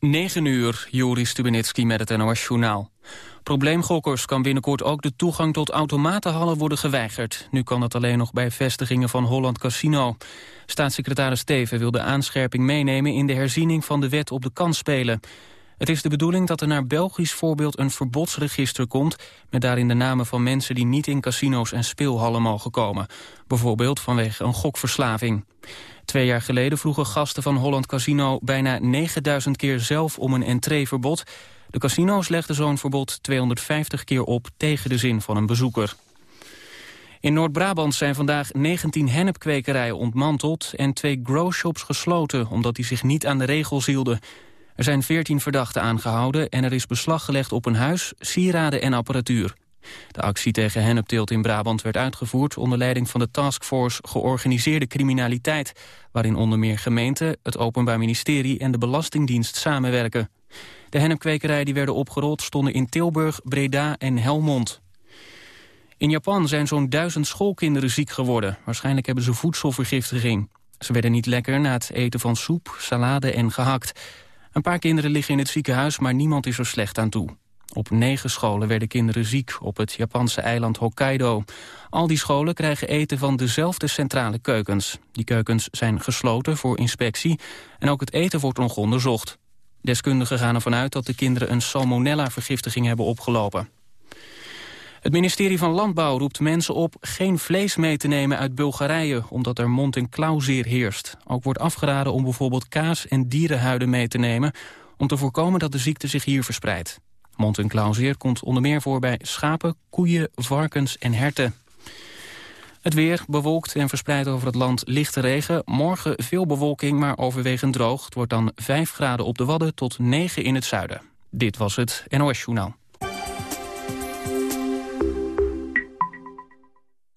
9 uur, Joris Stubenitski met het NOS-journaal. Probleemgokkers kan binnenkort ook de toegang tot automatenhallen worden geweigerd. Nu kan dat alleen nog bij vestigingen van Holland Casino. Staatssecretaris Steven wil de aanscherping meenemen in de herziening van de wet op de kansspelen. Het is de bedoeling dat er naar Belgisch voorbeeld een verbodsregister komt... met daarin de namen van mensen die niet in casino's en speelhallen mogen komen. Bijvoorbeeld vanwege een gokverslaving. Twee jaar geleden vroegen gasten van Holland Casino bijna 9000 keer zelf om een entreeverbod. De casino's legden zo'n verbod 250 keer op tegen de zin van een bezoeker. In Noord-Brabant zijn vandaag 19 hennepkwekerijen ontmanteld... en twee growshops gesloten omdat die zich niet aan de regels hielden. Er zijn 14 verdachten aangehouden en er is beslag gelegd op een huis, sieraden en apparatuur. De actie tegen hennepteelt in Brabant werd uitgevoerd onder leiding van de Taskforce Georganiseerde Criminaliteit, waarin onder meer gemeenten, het Openbaar Ministerie en de Belastingdienst samenwerken. De hennepkwekerijen die werden opgerold stonden in Tilburg, Breda en Helmond. In Japan zijn zo'n duizend schoolkinderen ziek geworden. Waarschijnlijk hebben ze voedselvergiftiging. Ze werden niet lekker na het eten van soep, salade en gehakt. Een paar kinderen liggen in het ziekenhuis, maar niemand is er slecht aan toe. Op negen scholen werden kinderen ziek op het Japanse eiland Hokkaido. Al die scholen krijgen eten van dezelfde centrale keukens. Die keukens zijn gesloten voor inspectie en ook het eten wordt nog onderzocht. Deskundigen gaan ervan uit dat de kinderen een salmonella-vergiftiging hebben opgelopen. Het ministerie van Landbouw roept mensen op geen vlees mee te nemen uit Bulgarije, omdat er mond- en klauwzeer heerst. Ook wordt afgeraden om bijvoorbeeld kaas en dierenhuiden mee te nemen, om te voorkomen dat de ziekte zich hier verspreidt. Mond- en klauwzeer komt onder meer voor bij schapen, koeien, varkens en herten. Het weer bewolkt en verspreid over het land lichte regen. Morgen veel bewolking, maar overwegend droog. Het wordt dan 5 graden op de Wadden tot 9 in het zuiden. Dit was het NOS Journaal.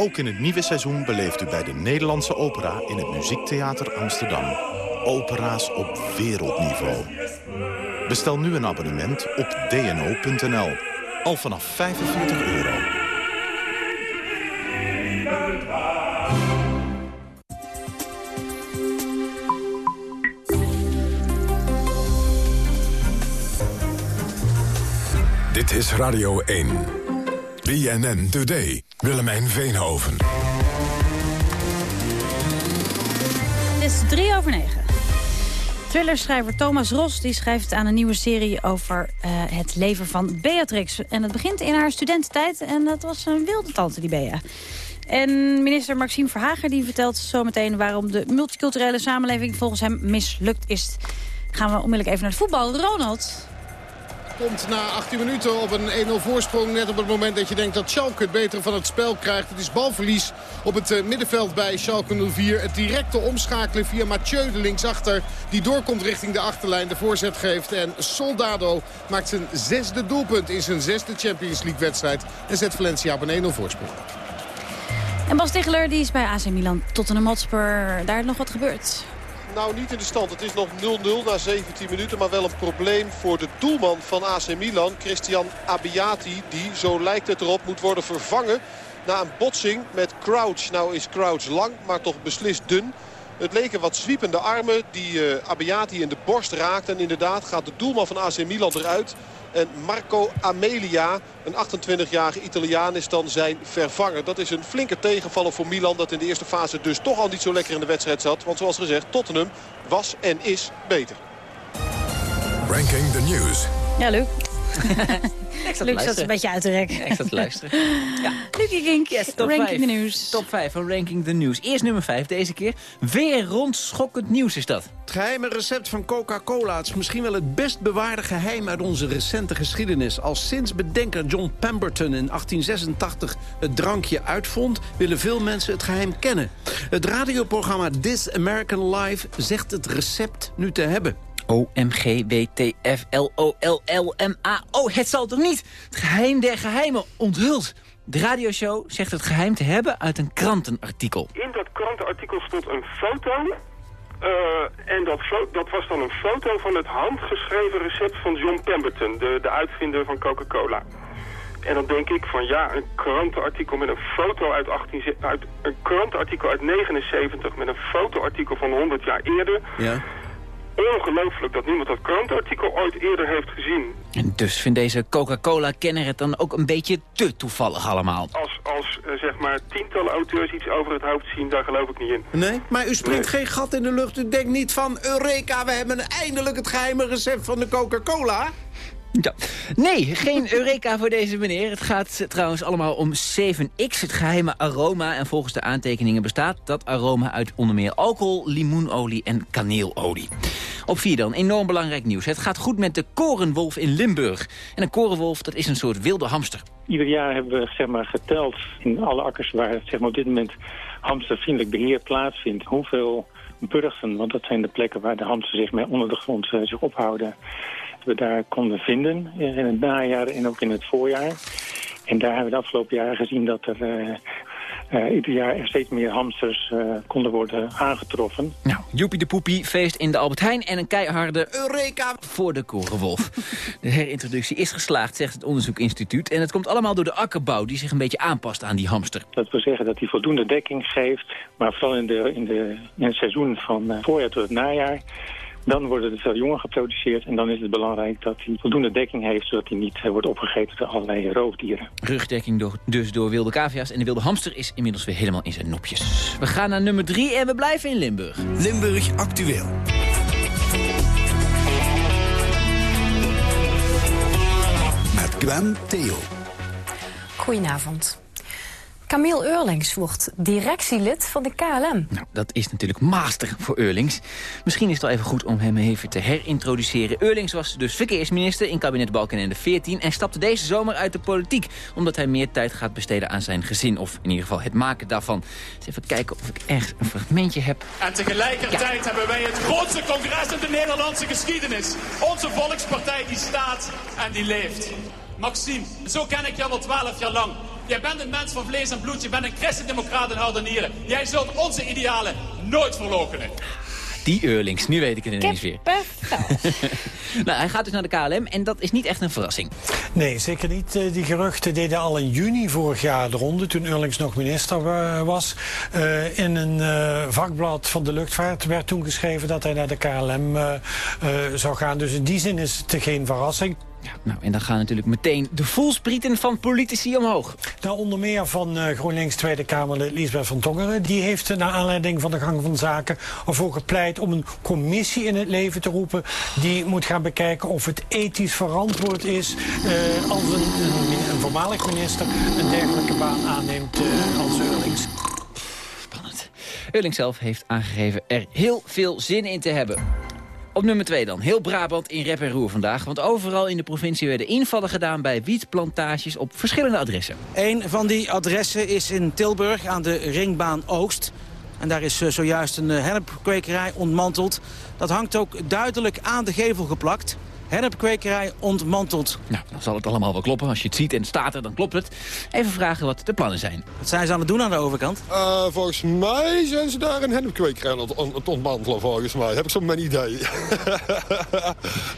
Ook in het nieuwe seizoen beleeft u bij de Nederlandse Opera... in het Muziektheater Amsterdam. Opera's op wereldniveau. Bestel nu een abonnement op dno.nl. Al vanaf 45 euro. Dit is Radio 1. BNN Today. Willemijn Veenhoven. Het is drie over negen. Thrillerschrijver Thomas Ros die schrijft aan een nieuwe serie over uh, het leven van Beatrix. En het begint in haar studententijd en dat was een wilde tante, die Bea. En minister Maxime Verhager die vertelt zometeen waarom de multiculturele samenleving volgens hem mislukt is. Gaan we onmiddellijk even naar het voetbal. Ronald, komt na 18 minuten op een 1-0 voorsprong. Net op het moment dat je denkt dat Schalke het betere van het spel krijgt. Het is balverlies op het eh, middenveld bij Schalke 04. Het directe omschakelen via Mathieu de linksachter. Die doorkomt richting de achterlijn. De voorzet geeft. En Soldado maakt zijn zesde doelpunt in zijn zesde Champions League wedstrijd. En zet Valencia op een 1-0 voorsprong. En Bas Ticheler die is bij AC Milan tot een Hotspur. Daar nog wat gebeurd. Nou, niet in de stand. Het is nog 0-0 na 17 minuten. Maar wel een probleem voor de doelman van AC Milan. Christian Abbiati. Die, zo lijkt het erop, moet worden vervangen. Na een botsing met Crouch. Nou is Crouch lang, maar toch beslist dun. Het leken wat zwiepende armen die uh, Abbiati in de borst raakten. En inderdaad gaat de doelman van AC Milan eruit. En Marco Amelia, een 28-jarige Italiaan, is dan zijn vervanger. Dat is een flinke tegenvaller voor Milan dat in de eerste fase dus toch al niet zo lekker in de wedstrijd zat. Want zoals gezegd, Tottenham was en is beter. Ranking the News. Ja, Luc. Ik zat Luc zat een beetje uit te rekken. ik zat te luisteren. Ja. Lucie Kink, Yes, top Ranking 5. the News. Top 5 van Ranking the News. Eerst nummer 5 deze keer. Weer rondschokkend nieuws is dat. Het geheime recept van Coca-Cola Het is misschien wel het best bewaarde geheim uit onze recente geschiedenis. Als sinds bedenker John Pemberton in 1886 het drankje uitvond... willen veel mensen het geheim kennen. Het radioprogramma This American Life zegt het recept nu te hebben. O-M-G-W-T-F-L-O-L-L-M-A-O. Het zal toch niet? Het geheim der geheimen onthuld. De radioshow zegt het geheim te hebben uit een krantenartikel. In dat krantenartikel stond een foto. eh, en dat, dat was dan een foto van het handgeschreven recept van John Pemberton, de, de uitvinder van Coca-Cola. En dan denk ik van ja, een krantenartikel met een foto uit, 18, ze- uit een krantenartikel uit 79 met een fotoartikel van 100 jaar eerder. Ja. Ongelooflijk dat niemand dat krantenartikel ooit eerder heeft gezien. En dus vindt deze Coca-Cola-kenner het dan ook een beetje te toevallig allemaal. Als, als eh, zeg maar tientallen auteurs iets over het hoofd zien, daar geloof ik niet in. Nee, maar u springt geen gat in de lucht. U denkt niet van, Eureka, we hebben eindelijk het geheime recept van de Coca-Cola. Ja. Nee, geen Eureka voor deze meneer. Het gaat trouwens allemaal om 7X, het geheime aroma. En volgens de aantekeningen bestaat dat aroma uit onder meer alcohol, limoenolie en kaneelolie. Op vier dan, enorm belangrijk nieuws. Het gaat goed met de korenwolf in Limburg. En een korenwolf, dat is een soort wilde hamster. Ieder jaar hebben we zeg maar, geteld in alle akkers waar zeg maar, op dit moment hamstervriendelijk beheer plaatsvindt. Hoeveel burgten, want dat zijn de plekken waar de hamsters zich mee onder de grond eh, zich ophouden, we daar konden vinden in het najaar en ook in het voorjaar. En daar hebben we de afgelopen jaren gezien dat er eh, eh, ieder jaar er steeds meer hamsters eh, konden worden aangetroffen. Nou, Joepie de Poepie, feest in de Albert Heijn en een keiharde Eureka voor de korenwolf. De herintroductie is geslaagd, zegt het onderzoekinstituut. En het komt allemaal door de akkerbouw die zich een beetje aanpast aan die hamster. Dat wil zeggen dat hij voldoende dekking geeft, maar vooral in, de, in, de, in het seizoen van voorjaar tot het najaar. Dan worden er veel jongen geproduceerd en dan is het belangrijk dat hij voldoende dekking heeft... zodat hij niet eh, wordt opgegeten door allerlei roofdieren. Rugdekking door, dus door wilde cavia's en de wilde hamster is inmiddels weer helemaal in zijn nopjes. We gaan naar nummer drie en we blijven in Limburg. Limburg actueel. Met Gwen Theo. Goedenavond. Camille Eurlings wordt directielid van de KLM. Nou, dat is natuurlijk master voor Eurlings. Misschien is het wel even goed om hem even te herintroduceren. Eurlings was dus verkeersminister in kabinet Balkenende 14... en stapte deze zomer uit de politiek... omdat hij meer tijd gaat besteden aan zijn gezin. Of in ieder geval het maken daarvan. Dus even kijken of ik echt een fragmentje heb. En tegelijkertijd hebben wij het grootste congres in de Nederlandse geschiedenis. Onze volkspartij die staat en die leeft. Maxime, zo ken ik jou al twaalf jaar lang. Jij bent een mens van vlees en bloed. Je bent een christendemocraat in hart en nieren. Jij zult onze idealen nooit verloochenen. Die Eurlings, nu weet ik het ineens weer. nou, hij gaat dus naar de KLM en dat is niet echt een verrassing. Nee, zeker niet. Eh, Die geruchten deden al in juni vorig jaar de ronde... toen Eurlings nog minister eh, was. Eh, in een eh, vakblad van de luchtvaart werd toen geschreven... dat hij naar de KLM zou gaan. Dus in die zin is het geen verrassing. Nou, en dan gaan natuurlijk meteen de voelsprieten van politici omhoog. Nou, onder meer van eh, GroenLinks Tweede Kamerlid Liesbeth van Tongeren. Die heeft eh, naar aanleiding van de gang van zaken ervoor gepleit om een commissie in het leven te roepen. Die moet gaan bekijken of het ethisch verantwoord is eh, als een, een, een voormalig minister een dergelijke baan aanneemt als Eurlings. Eurlings zelf heeft aangegeven er heel veel zin in te hebben. Op nummer 2 dan. Heel Brabant in rep en roer vandaag. Want overal in de provincie werden invallen gedaan bij wietplantages op verschillende adressen. Een van die adressen is in Tilburg aan de Ringbaan Oost. En daar is eh, zojuist een eh, hennepkwekerij ontmanteld. Dat hangt ook duidelijk aan de gevel geplakt. Hennepkwekerij ontmanteld. Nou, dan zal het allemaal wel kloppen. Als je het ziet en staat er, dan klopt het. Even vragen wat de plannen zijn. Wat zijn ze aan het doen aan de overkant? Uh, volgens mij zijn ze daar een hennepkwekerij aan het, on het ontmantelen, volgens mij. Heb ik zo'n mijn idee.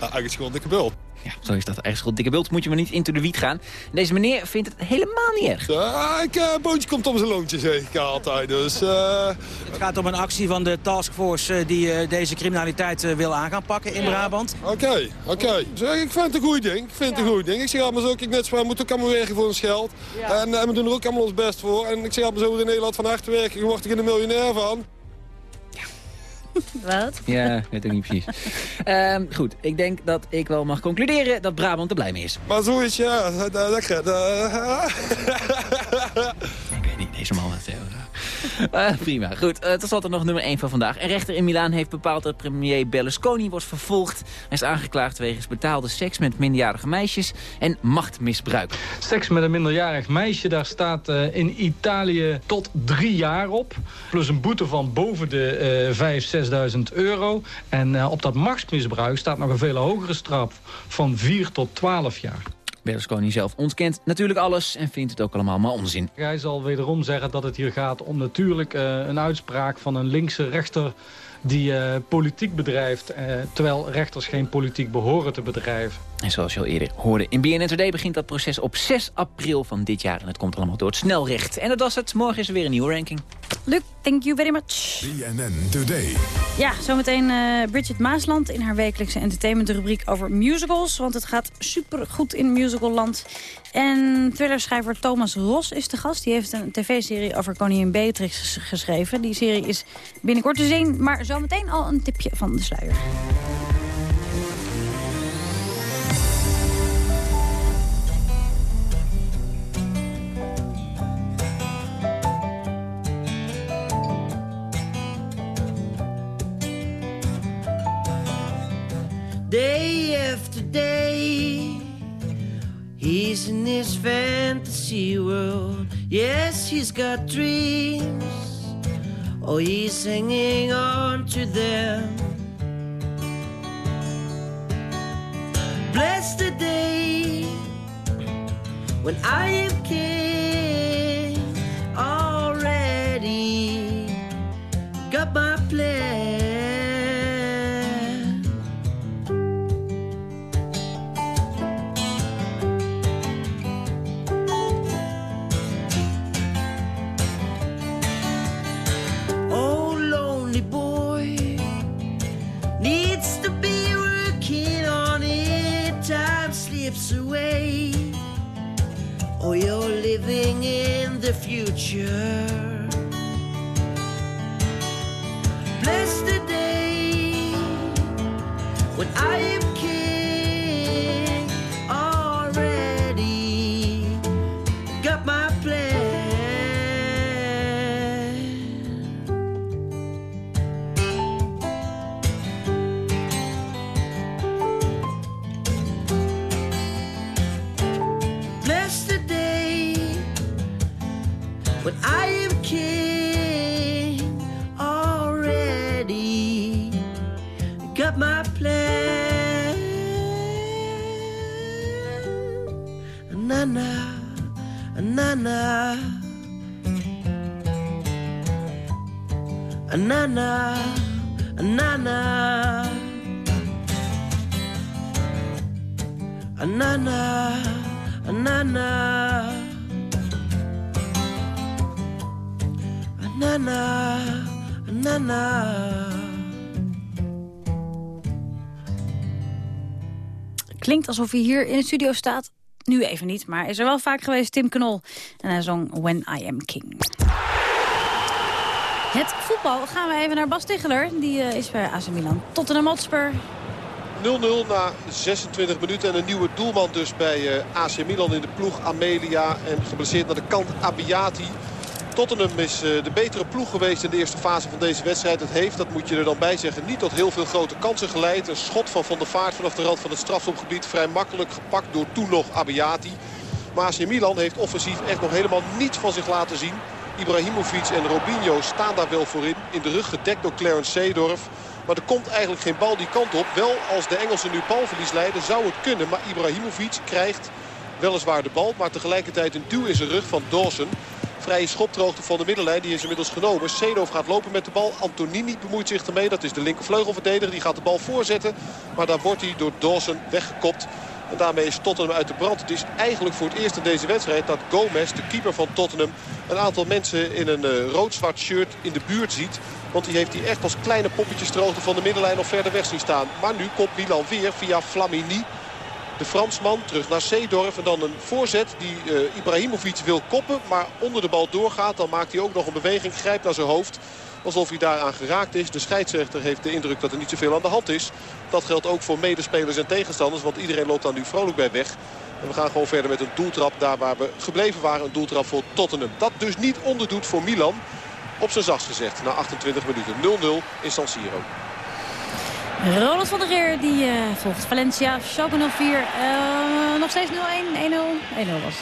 Eigenlijk gewoon dikke bult. Ja, zo is dat. Eigenlijk dikke bult moet je maar niet into de wiet gaan. Deze meneer vindt het helemaal niet erg. Ja, ik, uh, boontje komt om zijn loontje, zeg ik altijd. Dus, uh... Het gaat om een actie van de taskforce uh, die uh, deze criminaliteit wil aan gaan pakken in Brabant. Oké, okay, oké. Okay. Ik vind het een goed ding. Ik vind het ja. een goed ding. Ik zeg allemaal zo, ik net zo, we moeten ook allemaal werken voor ons geld. Ja. En, en, we doen er ook allemaal ons best voor. En ik zeg allemaal zo, in Nederland van harte werken, je wordt er een miljonair van. Wat? Ja, weet ook niet precies. um, goed, ik denk dat ik wel mag concluderen dat Brabant er blij mee is. Maar zoiets, ja. Dat, dat, dat, ik weet niet, deze man, Theo. Uh, prima. Goed, uh, tot slot nog nummer 1 van vandaag. Een rechter in Milaan heeft bepaald dat premier Berlusconi wordt vervolgd. Hij is aangeklaagd wegens betaalde seks met minderjarige meisjes en machtmisbruik. Seks met een minderjarig meisje, daar staat uh, in Italië tot drie jaar op. Plus een boete van boven de 5.000, 6.000 euro. En op dat machtsmisbruik staat nog een veel hogere straf van 4 tot 12 jaar. Berlusconi zelf ontkent natuurlijk alles en vindt het ook allemaal maar onzin. Hij zal wederom zeggen dat het hier gaat om natuurlijk uh, een uitspraak van een linkse rechter die uh, politiek bedrijft, uh, terwijl rechters geen politiek behoren te bedrijven. En zoals je al eerder hoorde, in BNN Today begint dat proces op 6 april van dit jaar. En het komt allemaal door het snelrecht. En dat was het. Morgen is er weer een nieuwe ranking. Luc, thank you very much. BNN Today. Ja, zometeen uh, Bridget Maasland in haar wekelijkse entertainmentrubriek over musicals. Want het gaat super goed in musicalland. En thrillerschrijver Thomas Ros is de gast. Die heeft een tv-serie over koningin Beatrix geschreven. Die serie is binnenkort te zien, maar zometeen al een tipje van de sluier. Day after day. He's in his fantasy world. Yes, he's got dreams. Oh, he's hanging on to them. Bless the day when I am king 街 na na, na na. Anana, anana, anana, anana. Klinkt alsof hij hier in de studio staat. Nu even niet, maar is er wel vaak geweest, Tim Knol. En hij zong When I Am King. Het voetbal gaan we even naar Bas Ticheler. Die uh, is bij AC Milan. Tottenham Hotspur 0-0 na 26 minuten. En een nieuwe doelman dus bij uh, AC Milan in de ploeg. Amelia en geblesseerd naar de kant Abiati. Tottenham is uh, de betere ploeg geweest in de eerste fase van deze wedstrijd. Het heeft, dat moet je er dan bij zeggen, niet tot heel veel grote kansen geleid. Een schot van Van der Vaart vanaf de rand van het strafschopgebied. Vrij makkelijk gepakt door toen nog Abiati. Maar AC Milan heeft offensief echt nog helemaal niets van zich laten zien. Ibrahimovic en Robinho staan daar wel voor in. In de rug gedekt door Clarence Seedorf. Maar er komt eigenlijk geen bal die kant op. Wel als de Engelsen nu balverlies leiden zou het kunnen. Maar Ibrahimovic krijgt weliswaar de bal. Maar tegelijkertijd een duw in zijn rug van Dawson. Vrije schopdroogte van de middenlijn. Die is inmiddels genomen. Seedorf gaat lopen met de bal. Antonini bemoeit zich ermee. Dat is de linkervleugelverdediger. Die gaat de bal voorzetten. Maar daar wordt hij door Dawson weggekopt. En daarmee is Tottenham uit de brand. Het is eigenlijk voor het eerst in deze wedstrijd dat Gomez, de keeper van Tottenham... een aantal mensen in een uh, rood-zwart shirt in de buurt ziet. Want die heeft hij echt als kleine poppetjes droogte van de middenlijn of verder weg zien staan. Maar nu komt Milan weer via Flamini. De Fransman terug naar Seedorf. En dan een voorzet die uh, Ibrahimovic wil koppen. Maar onder de bal doorgaat. Dan maakt hij ook nog een beweging. Grijpt naar zijn hoofd. Alsof hij daaraan geraakt is. De scheidsrechter heeft de indruk dat er niet zoveel aan de hand is. Dat geldt ook voor medespelers en tegenstanders. Want iedereen loopt daar nu vrolijk bij weg. En we gaan gewoon verder met een doeltrap daar waar we gebleven waren. Een doeltrap voor Tottenham. Dat dus niet onderdoet voor Milan. Op zijn zachtst gezegd na 28 minuten. 0-0 in San Siro. Ronald van der Geer die uh, volgt Valencia. Schalke 04. Uh, nog steeds 0-1. 1-0. 1-0 was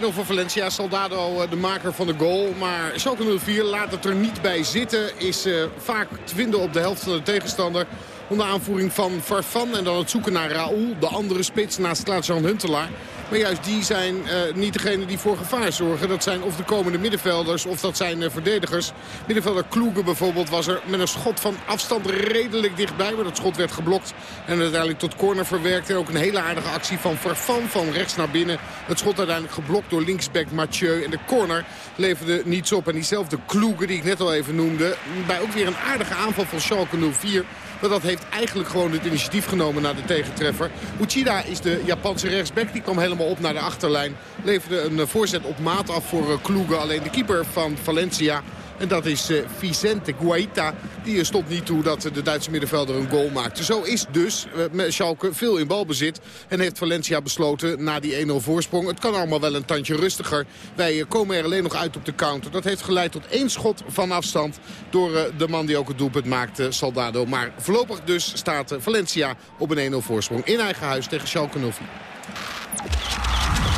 1-0. 1-0 voor Valencia. Soldado uh, de maker van de goal. Maar Schalke 04 laat het er niet bij zitten. Is uh, vaak te op de helft van de tegenstander. Onder aanvoering van Farfan. En dan het zoeken naar Raoul. De andere spits naast Klaas-Jan Huntelaar. Maar juist die zijn uh, niet degene die voor gevaar zorgen. Dat zijn of de komende middenvelders of dat zijn uh, verdedigers. Middenvelder Kloegen bijvoorbeeld was er met een schot van afstand redelijk dichtbij. Maar dat schot werd geblokt en uiteindelijk tot corner verwerkt. En ook een hele aardige actie van Farfan van rechts naar binnen. Het schot uiteindelijk geblokt door linksback Mathieu. En de corner leverde niets op. En diezelfde Kloegen die ik net al even noemde. Bij ook weer een aardige aanval van Schalke 04. Maar dat heeft eigenlijk gewoon het initiatief genomen naar de tegentreffer. Uchida is de Japanse rechtsback. Die kwam helemaal op naar de achterlijn. Leverde een voorzet op maat af voor Kloegen. Alleen de keeper van Valencia en dat is uh, Vicente Guaita. Die stond niet toe dat de Duitse middenvelder een goal maakte. Zo is dus uh, met Schalke veel in balbezit. En heeft Valencia besloten na die 1-0 voorsprong. Het kan allemaal wel een tandje rustiger. Wij uh, komen er alleen nog uit op de counter. Dat heeft geleid tot één schot van afstand. Door de man die ook het doelpunt maakte, Saldado. Maar voorlopig dus staat Valencia op een 1-0 voorsprong. In eigen huis tegen Schalke 04.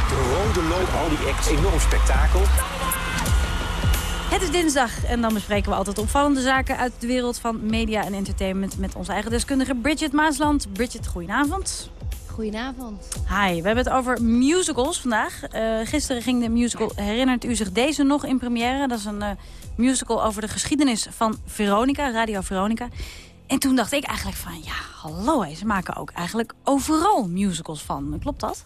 De rode loop, al die acts, enorm spektakel. Het is dinsdag en dan bespreken we altijd opvallende zaken uit de wereld van media en entertainment met onze eigen deskundige Bridget Maasland. Bridget, goedenavond. Goedenavond. Hi, we hebben het over musicals vandaag. Uh, gisteren ging de musical, herinnert u zich deze nog in première? Dat is een uh, musical over de geschiedenis van Veronica, Radio Veronica. En toen dacht ik eigenlijk van, ja, hallo, ze maken ook eigenlijk overal musicals van. Klopt dat?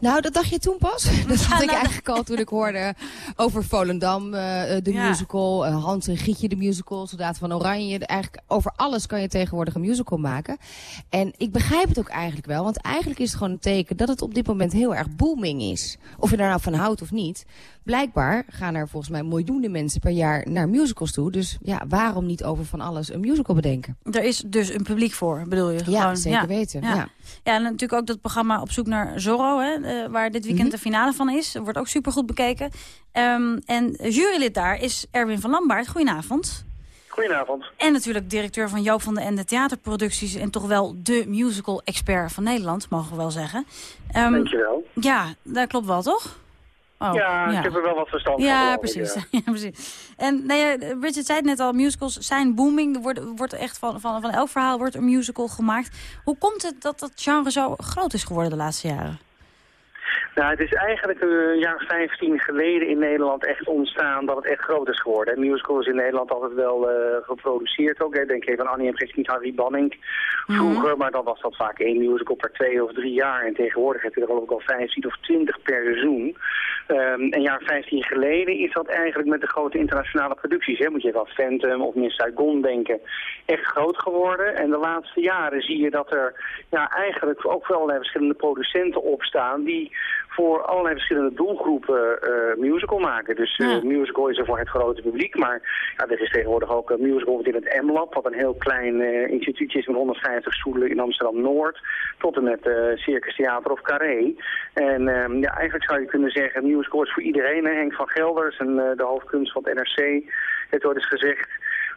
Nou, dat dacht je toen pas? Dat had ik eigenlijk al toen ik hoorde over Volendam, uh, de ja. musical. Uh, Hans en Gietje, de musical. Soldaat van Oranje. Eigenlijk over alles kan je tegenwoordig een musical maken. En ik begrijp het ook eigenlijk wel. Want eigenlijk is het gewoon een teken dat het op dit moment heel erg booming is. Of je daar nou van houdt of niet. Blijkbaar gaan er volgens mij miljoenen mensen per jaar naar musicals toe. Dus ja, waarom niet over van alles een musical bedenken? Er is dus een publiek voor, bedoel je? Ja, zeker ja. weten. Ja. Ja. en natuurlijk ook dat programma Op zoek naar Zorro, hè, uh, waar dit weekend mm -hmm. de finale van is. Wordt ook supergoed bekeken. Um, en jurylid daar is Erwin van Lambaard. Goedenavond. Goedenavond. En natuurlijk directeur van Joop van de Ende Theaterproducties... en toch wel de musical-expert van Nederland, mogen we wel zeggen. Um, Dankjewel. Ja, dat klopt wel, toch? Oh, ja, ja, ik heb er wel wat verstand ja, van. Precies. Ja. ja, precies. En nou ja, Richard zei het net al, musicals zijn booming. Er wordt, wordt echt van, van, van elk verhaal wordt een musical gemaakt. Hoe komt het dat dat genre zo groot is geworden de laatste jaren? Nou, het is eigenlijk een jaar of 15 geleden in Nederland echt ontstaan dat het echt groot is geworden. En musical is in Nederland altijd wel uh, geproduceerd ook. Hè. Denk even aan Annie en Christine Harry Banning vroeger, mm -hmm. maar dan was dat vaak één musical per twee of drie jaar. En tegenwoordig heb je er geloof ik al 15 of 20 per seizoen. Um, een jaar 15 geleden is dat eigenlijk met de grote internationale producties. Hè. Moet je even aan Phantom of Miss Saigon denken. Echt groot geworden. En de laatste jaren zie je dat er ja, eigenlijk ook wel allerlei verschillende producenten opstaan die voor allerlei verschillende doelgroepen uh, musical maken. Dus ja. musical is er voor het grote publiek, maar ja, er is tegenwoordig ook een musical in het M-Lab, wat een heel klein instituutje is met 150 stoelen in Amsterdam-Noord, tot en met Circus Theater of Carré. En ehm, ja, eigenlijk zou je kunnen zeggen, musical is voor iedereen. Hè. Henk van Gelders en de hoofdkunst van het NRC heeft ooit eens gezegd,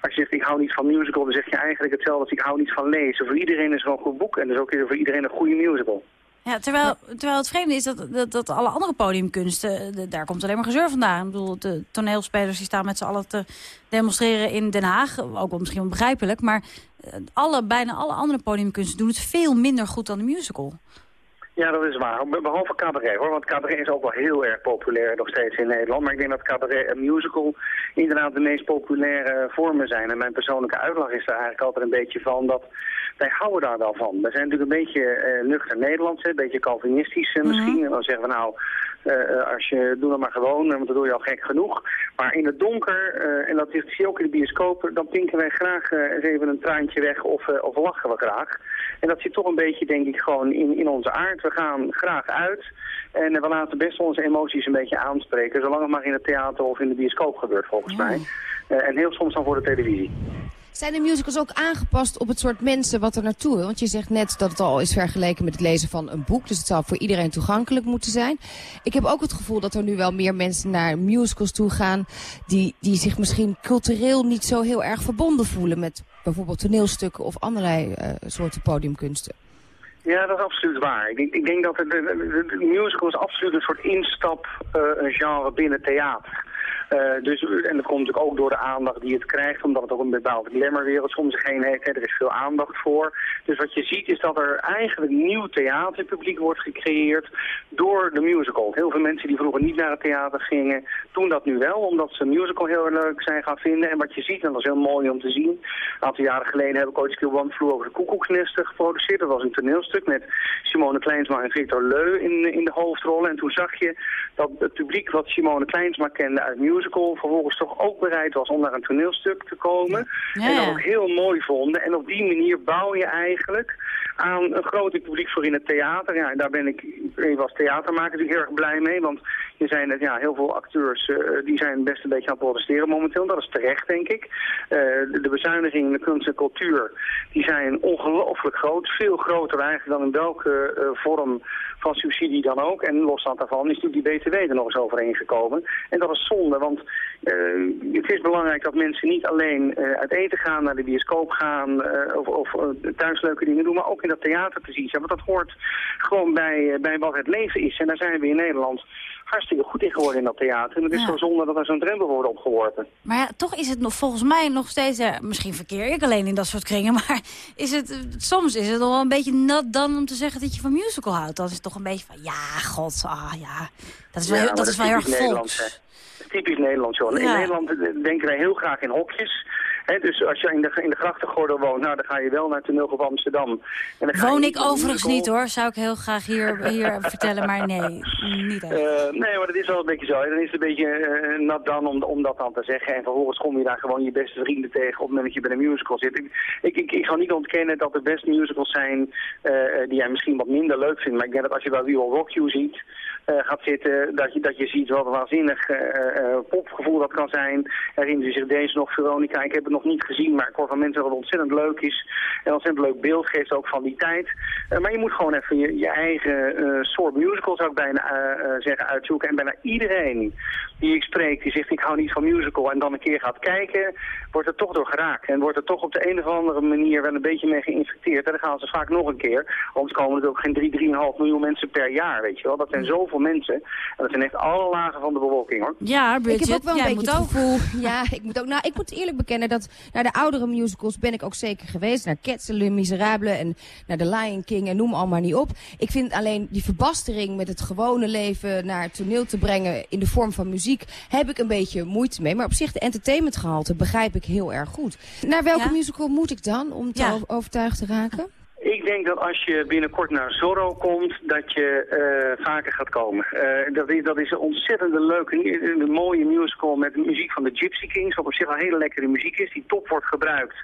als je zegt ik hou niet van musical, dan zeg je eigenlijk hetzelfde als ik hou niet van lezen. Voor iedereen is er een goed boek en dus ook voor iedereen een goede musical. Ja, terwijl, terwijl het vreemde is dat, dat, dat alle andere podiumkunsten, de, daar komt alleen maar gezeur vandaan. Ik bedoel, de toneelspelers die staan met z'n allen te demonstreren in Den Haag. Ook wel misschien onbegrijpelijk, maar alle, bijna alle andere podiumkunsten doen het veel minder goed dan de musical. Ja, dat is waar. Behalve cabaret hoor, want cabaret is ook wel heel erg populair nog steeds in Nederland. Maar ik denk dat cabaret en musical inderdaad de meest populaire vormen zijn. En mijn persoonlijke uitleg is daar eigenlijk altijd een beetje van dat wij houden daar wel van. We zijn natuurlijk een beetje uh, nuchter Nederlands, een beetje Calvinistisch uh, misschien. Mm -hmm. En dan zeggen we nou, uh, als je, doe dat maar gewoon, want dan doe je al gek genoeg. Maar in het donker, en dat zie je ook in de bioscoop, dan pinken wij graag eens even een traantje weg of, of lachen we graag. En dat zit toch een beetje, denk ik, gewoon in, in onze aard. We gaan graag uit en we laten best onze emoties een beetje aanspreken, zolang het maar in het theater of in de bioscoop gebeurt volgens mm. mij. en heel soms dan voor de televisie. Zijn de musicals ook aangepast op het soort mensen wat er naartoe wil? Want je zegt net dat het al is vergeleken met het lezen van een boek. Dus het zou voor iedereen toegankelijk moeten zijn. Ik heb ook het gevoel dat er nu wel meer mensen naar musicals toe gaan... die, die zich misschien cultureel niet zo heel erg verbonden voelen... met bijvoorbeeld toneelstukken of allerlei uh, soorten podiumkunsten. Ja, dat is absoluut waar. Ik ik denk dat de, de, musical is absoluut een soort instap, uh, een genre binnen theater. Uh, dus, en dat komt natuurlijk ook door de aandacht die het krijgt, omdat het ook een bepaalde glamourwereld soms heen heeft. Hè. Er is veel aandacht voor. Dus wat je ziet is dat er eigenlijk nieuw theaterpubliek wordt gecreëerd door de musical. Heel veel mensen die vroeger niet naar het theater gingen, doen dat nu wel, omdat ze musical heel leuk zijn gaan vinden. En wat je ziet, en dat is heel mooi om te zien, een aantal jaren geleden heb ik ooit Skill One Vloer over de koekoeksnesten geproduceerd. Dat was een toneelstuk met Simone Kleinsma en Victor Leu in, in de hoofdrollen. En toen zag je dat het publiek wat Simone Kleinsma kende uit musical musical vervolgens toch ook bereid was om naar een toneelstuk te komen. Ja, en dat ook heel mooi vonden. En op die manier bouw je eigenlijk aan een groter publiek voor in het theater. Ja, en daar ben ik even als theatermaker natuurlijk heel erg blij mee. Want je zei net, ja, heel veel acteurs eh, die zijn best een beetje aan het protesteren momenteel. Dat is terecht, denk ik. Eh, de, de bezuinigingen in de kunst en cultuur, die zijn ongelooflijk groot. Veel groter eigenlijk dan in welke eh, vorm van subsidie dan ook. En losstand daarvan is natuurlijk die BTW er nog eens overheen gekomen. En dat is zonde, want uh, het is belangrijk dat mensen niet alleen uh, uit eten gaan, naar de bioscoop gaan uh, of, of thuis leuke dingen doen, maar ook in dat theater te zien zijn. Want dat hoort gewoon bij, bij wat het leven is. En daar zijn we in Nederland hartstikke goed in geworden in dat theater. En het is zo zonde dat er zo'n drempel wordt opgeworpen. Maar ja, toch is het nog volgens mij nog steeds... eh, misschien verkeer ik alleen in dat soort kringen... maar is het, eh, soms is het nog wel een beetje nat dan om te zeggen dat je van musical houdt. Dan is het toch een beetje van, ja, god, ah, ja. Dat is wel, Ja, dat is wel heel erg volks. Typisch Nederlands, joh. In Ja. Nederland denken wij heel graag in hokjes. Dus als je in de, in de grachtengordel woont, nou, dan ga je wel naar het toneel van Amsterdam. En dan Woon ik overigens niet hoor, zou ik heel graag hier, hier vertellen, maar nee, niet echt. Eh, nee, maar dat is wel een beetje zo. Dan is het een beetje eh, nat dan om, om dat dan te zeggen. En vervolgens kom je daar gewoon je beste vrienden tegen op het moment dat je bij een musical zit. Ik, ik, ik, ik ga niet ontkennen dat er best musicals zijn eh, die jij misschien wat minder leuk vindt. Maar ik denk dat als je bij We Will Rock You ziet, gaat zitten, dat je, dat je ziet wat een waanzinnig eh, eh, popgevoel dat kan zijn. Herinnert u zich deze nog, Veronica? Ik heb het nog niet gezien, maar ik hoor van mensen dat het ontzettend leuk is. En ontzettend leuk beeld geeft ook van die tijd. Eh, maar je moet gewoon even je, je eigen eh, soort musical, zou bijna eh, eh, zeggen, uitzoeken. En bijna iedereen die ik spreek, die zegt ik hou niet van musical en dan een keer gaat kijken, wordt er toch door geraakt. En wordt er toch op de een of andere manier wel een beetje mee geïnfecteerd. En dan gaan ze vaak nog een keer. Anders komen er ook geen 3, 3,5 miljoen mensen per jaar, weet je wel. Dat zijn zoveel mensen. En dat zijn echt alle lagen van de bevolking, hoor. Ja, ik heb ook wel een beetje het gevoel. Ja, ik moet ook. Nou, ik moet eerlijk bekennen dat naar de oudere musicals ben ik ook zeker geweest. Naar Cats en Les Miserables en naar The Lion King en noem allemaal niet op. Ik vind alleen die verbastering met het gewone leven naar het toneel te brengen in de vorm van muziek heb ik een beetje moeite mee. Maar op zich de entertainmentgehalte begrijp ik heel erg goed. Naar welke Ja? musical moet ik dan om te Ja. overtuigd te raken? Ik denk dat als je binnenkort naar Zorro komt, dat je eh, vaker gaat komen. Eh, dat, is, dat is een ontzettend leuke, een, mooie musical met muziek van de Gypsy Kings, wat op zich al hele lekkere muziek is, die top wordt gebruikt.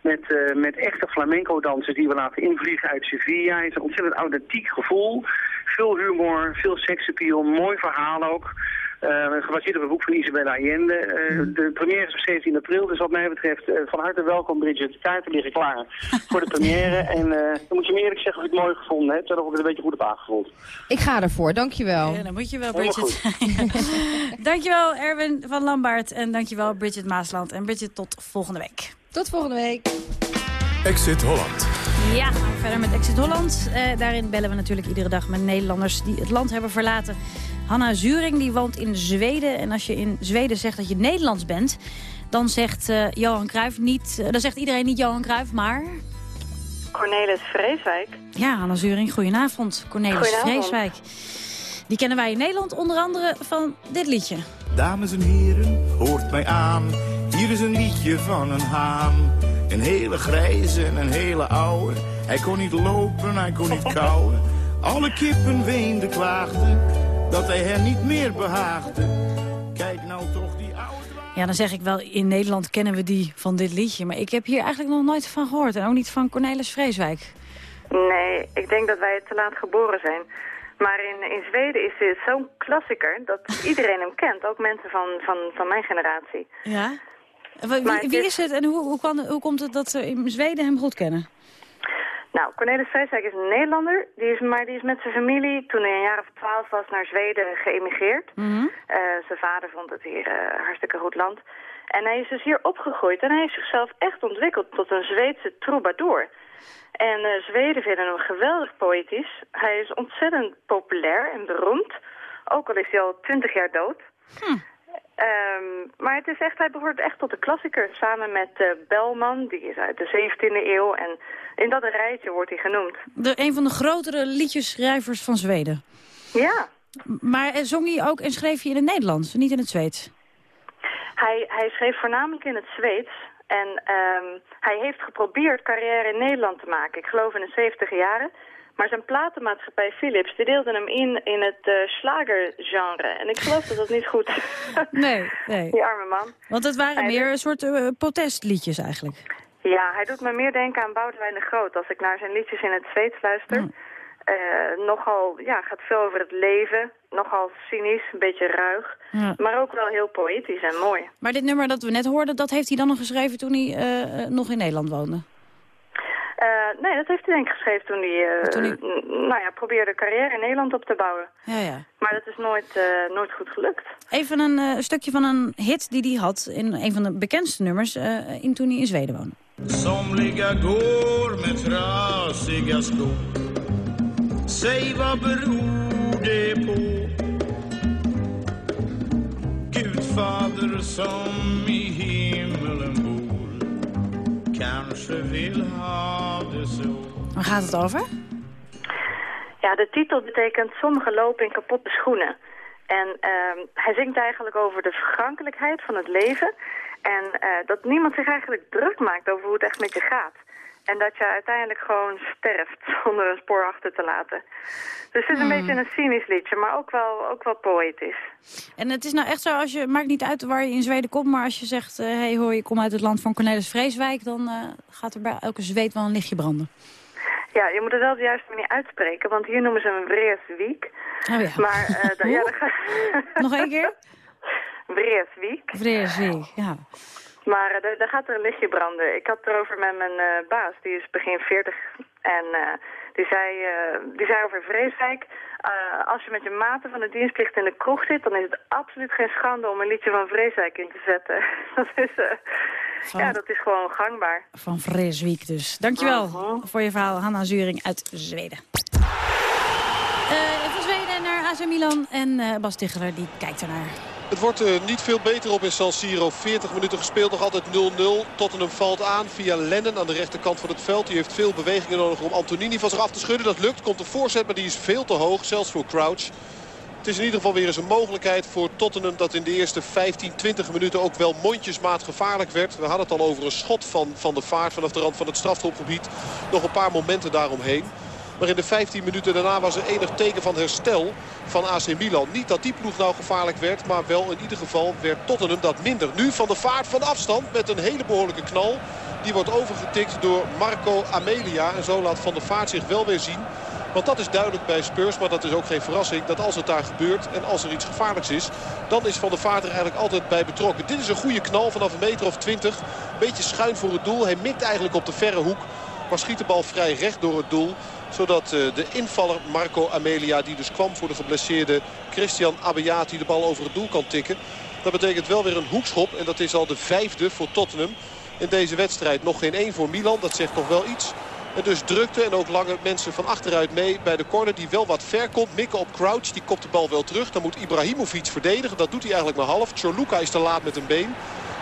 Met, eh, met echte flamenco-dansers die we laten invliegen uit Sevilla. Het is een ontzettend authentiek gevoel. Veel humor, veel seksappeal, mooi verhaal ook. Eh, gebaseerd op een boek van Isabella Allende. Eh, De première is op 17 april, dus wat mij betreft eh, van harte welkom Bridget. De kaarten liggen klaar voor de première. En eh, dan moet je me eerlijk zeggen of ik het mooi gevonden heb. En of ik het een beetje goed heb aangevoeld. Ik ga ervoor, dankjewel. Ja, dan moet je wel, Bridget. dankjewel, Erwin van Lambaard. En dankjewel, Bridget Maasland. En Bridget, tot volgende week. Tot volgende week. Exit Holland. Ja, gaan we verder met Exit Holland. Eh, daarin bellen we natuurlijk iedere dag met Nederlanders die het land hebben verlaten. Hanna Zuring die woont in Zweden. En als je in Zweden zegt dat je Nederlands bent... dan zegt eh, Johan Cruijff niet... eh, dan zegt iedereen niet Johan Cruijff, maar... Cornelis Vreeswijk. Ja, Hanna Zuring, goedenavond. Cornelis Goedenavond. Vreeswijk. Die kennen wij in Nederland onder andere van dit liedje. Dames en heren, hoort mij aan. Hier is een liedje van een haan. Een hele grijze en een hele oude. Hij kon niet lopen, hij kon niet kauwen. Alle kippen weenden, klaagden. Dat hij hen niet meer behaagde. Kijk nou toch die oude... Ja, dan zeg ik wel, in Nederland kennen we die van dit liedje. Maar ik heb hier eigenlijk nog nooit van gehoord. En ook niet van Cornelis Vreeswijk. Nee, ik denk dat wij te laat geboren zijn. Maar in, in Zweden is dit zo'n klassieker dat iedereen hem kent. Ook mensen van, van, van mijn generatie. Ja? Wie, wie is- is het en hoe, hoe, kan, hoe komt het dat ze in Zweden hem goed kennen? Nou, Cornelis Vreeswijk is een Nederlander, die is, maar die is met zijn familie toen hij een jaar of twaalf was naar Zweden geëmigreerd. Mhm. Eh, zijn vader vond het hier eh, hartstikke goed land. En hij is dus hier opgegroeid en hij heeft zichzelf echt ontwikkeld tot een Zweedse troubadour. En eh, Zweden vinden hem geweldig poëtisch. Hij is ontzettend populair en beroemd, ook al is hij al twintig jaar dood. Ehm, maar het is echt, hij behoort echt tot de klassiekers, samen met eh Belman, die is uit de 17e eeuw. En in dat rijtje wordt hij genoemd. De, een van de grotere liedjesschrijvers van Zweden. Ja, Maar eh, zong hij ook en schreef hij in het Nederlands, niet in het Zweeds? hij, hij schreef voornamelijk in het Zweeds. En ehm, hij heeft geprobeerd carrière in Nederland te maken. Ik geloof in de 70 jaren. Maar zijn platenmaatschappij Philips, die deelde hem in in het eh slagergenre. En ik geloof dat dat niet goed Nee, nee. Die arme man. Want het waren Hij meer doet- een soort eh, protestliedjes eigenlijk. Ja, hij doet me meer denken aan Boudewijn de Groot. Als ik naar zijn liedjes in het Zweeds luister. Eh, nogal, ja, gaat veel over het leven. Nogal cynisch, een beetje ruig. Ja. Maar ook wel heel poëtisch en mooi. Maar dit nummer dat we net hoorden, dat heeft hij dan nog geschreven toen hij nog in Nederland woonde? Eh, nee, dat heeft hij denk ik geschreven toen hij, eh, n- nou ja, probeerde carrière in Nederland op te bouwen. Ja, ja. Maar dat is nooit, eh, nooit goed gelukt. Even een eh, stukje van een hit die hij had in een van de bekendste nummers eh, in, toen hij in Zweden woonde. Somliga går med trasiga skor Säg vad beror det på? Gudfader som i Waar gaat het over? Ja, de titel betekent Sommigen lopen in kapotte schoenen. En ehm, hij zingt eigenlijk over de vergankelijkheid van het leven. En eh, dat niemand zich eigenlijk druk maakt over hoe het echt met je gaat. En dat je uiteindelijk gewoon sterft zonder een spoor achter te laten. Dus het is een Hmm. beetje een cynisch liedje, maar ook wel, ook wel poëtisch. En het is nou echt zo, als je maakt niet uit waar je in Zweden komt... maar als je zegt, hé hey, hoor, je komt uit het land van Cornelis Vreeswijk... dan eh, gaat er bij elke Zweed wel een lichtje branden. Ja, je moet het wel op de juiste manier uitspreken, want hier noemen ze hem Vreeswiek. Oh ja. Maar eh, da- ja, gaat... Nog één keer? Vreeswiek. Vreeswijk, ja. Maar eh, daar- gaat er een lichtje branden. Ik had het erover met mijn eh, baas, die is begin 40. En eh, die, zei, die zei over Vreeswijk... als je met je maten van de dienstplicht in de kroeg zit... dan is het absoluut geen schande om een liedje van Vreeswijk in te zetten. dat, is, Van- ja, dat is gewoon gangbaar. Van Vreeswijk dus. Dankjewel Mhm. voor je verhaal, Hanna Zuring uit Zweden. Van Zweden naar AC Milan en Bas Ticheler die kijkt ernaar. Het wordt eh, niet veel beter op in San Siro. 40 minuten gespeeld, nog altijd 0-0. Tottenham valt aan via Lennon aan de rechterkant van het veld. Die heeft veel bewegingen nodig om Antonini van zich af te schudden. Dat lukt, komt een voorzet, maar die is veel te hoog. Zelfs voor Crouch. Het is in ieder geval weer eens een mogelijkheid voor Tottenham... dat in de eerste 15, 20 minuten ook wel mondjesmaat gevaarlijk werd. We hadden het al over een schot van, van de vaart vanaf de rand van het strafschopgebied. Nog een paar momenten daaromheen. Maar in de 15 minuten daarna was er enig teken van herstel van AC Milan. Niet dat die ploeg nou gevaarlijk werd, maar wel in ieder geval werd Tottenham dat minder. Nu van de vaart van afstand met een hele behoorlijke knal. Die wordt overgetikt door Marco Amelia. En zo laat Van der Vaart zich wel weer zien. Want dat is duidelijk bij Spurs, maar dat is ook geen verrassing. Dat als het daar gebeurt en als er iets gevaarlijks is... dan is Van der Vaart er eigenlijk altijd bij betrokken. Dit is een goede knal vanaf een meter of twintig. Beetje schuin voor het doel. Hij mikt eigenlijk op de verre hoek. Maar schiet de bal vrij recht door het doel. Zodat eh, de invaller Marco Amelia, die dus kwam voor de geblesseerde Christian Abeyati... de bal over het doel kan tikken. Dat betekent wel weer een hoekschop. En dat is al de vijfde voor Tottenham in deze wedstrijd. Nog geen één voor Milan, dat zegt nog wel iets. En dus drukte en ook lange mensen van achteruit mee bij de corner die wel wat ver komt. Mikken op Crouch, die kopt de bal wel terug. Dan moet Ibrahimovic verdedigen, dat doet hij eigenlijk maar half. Chorluka is te laat met een been.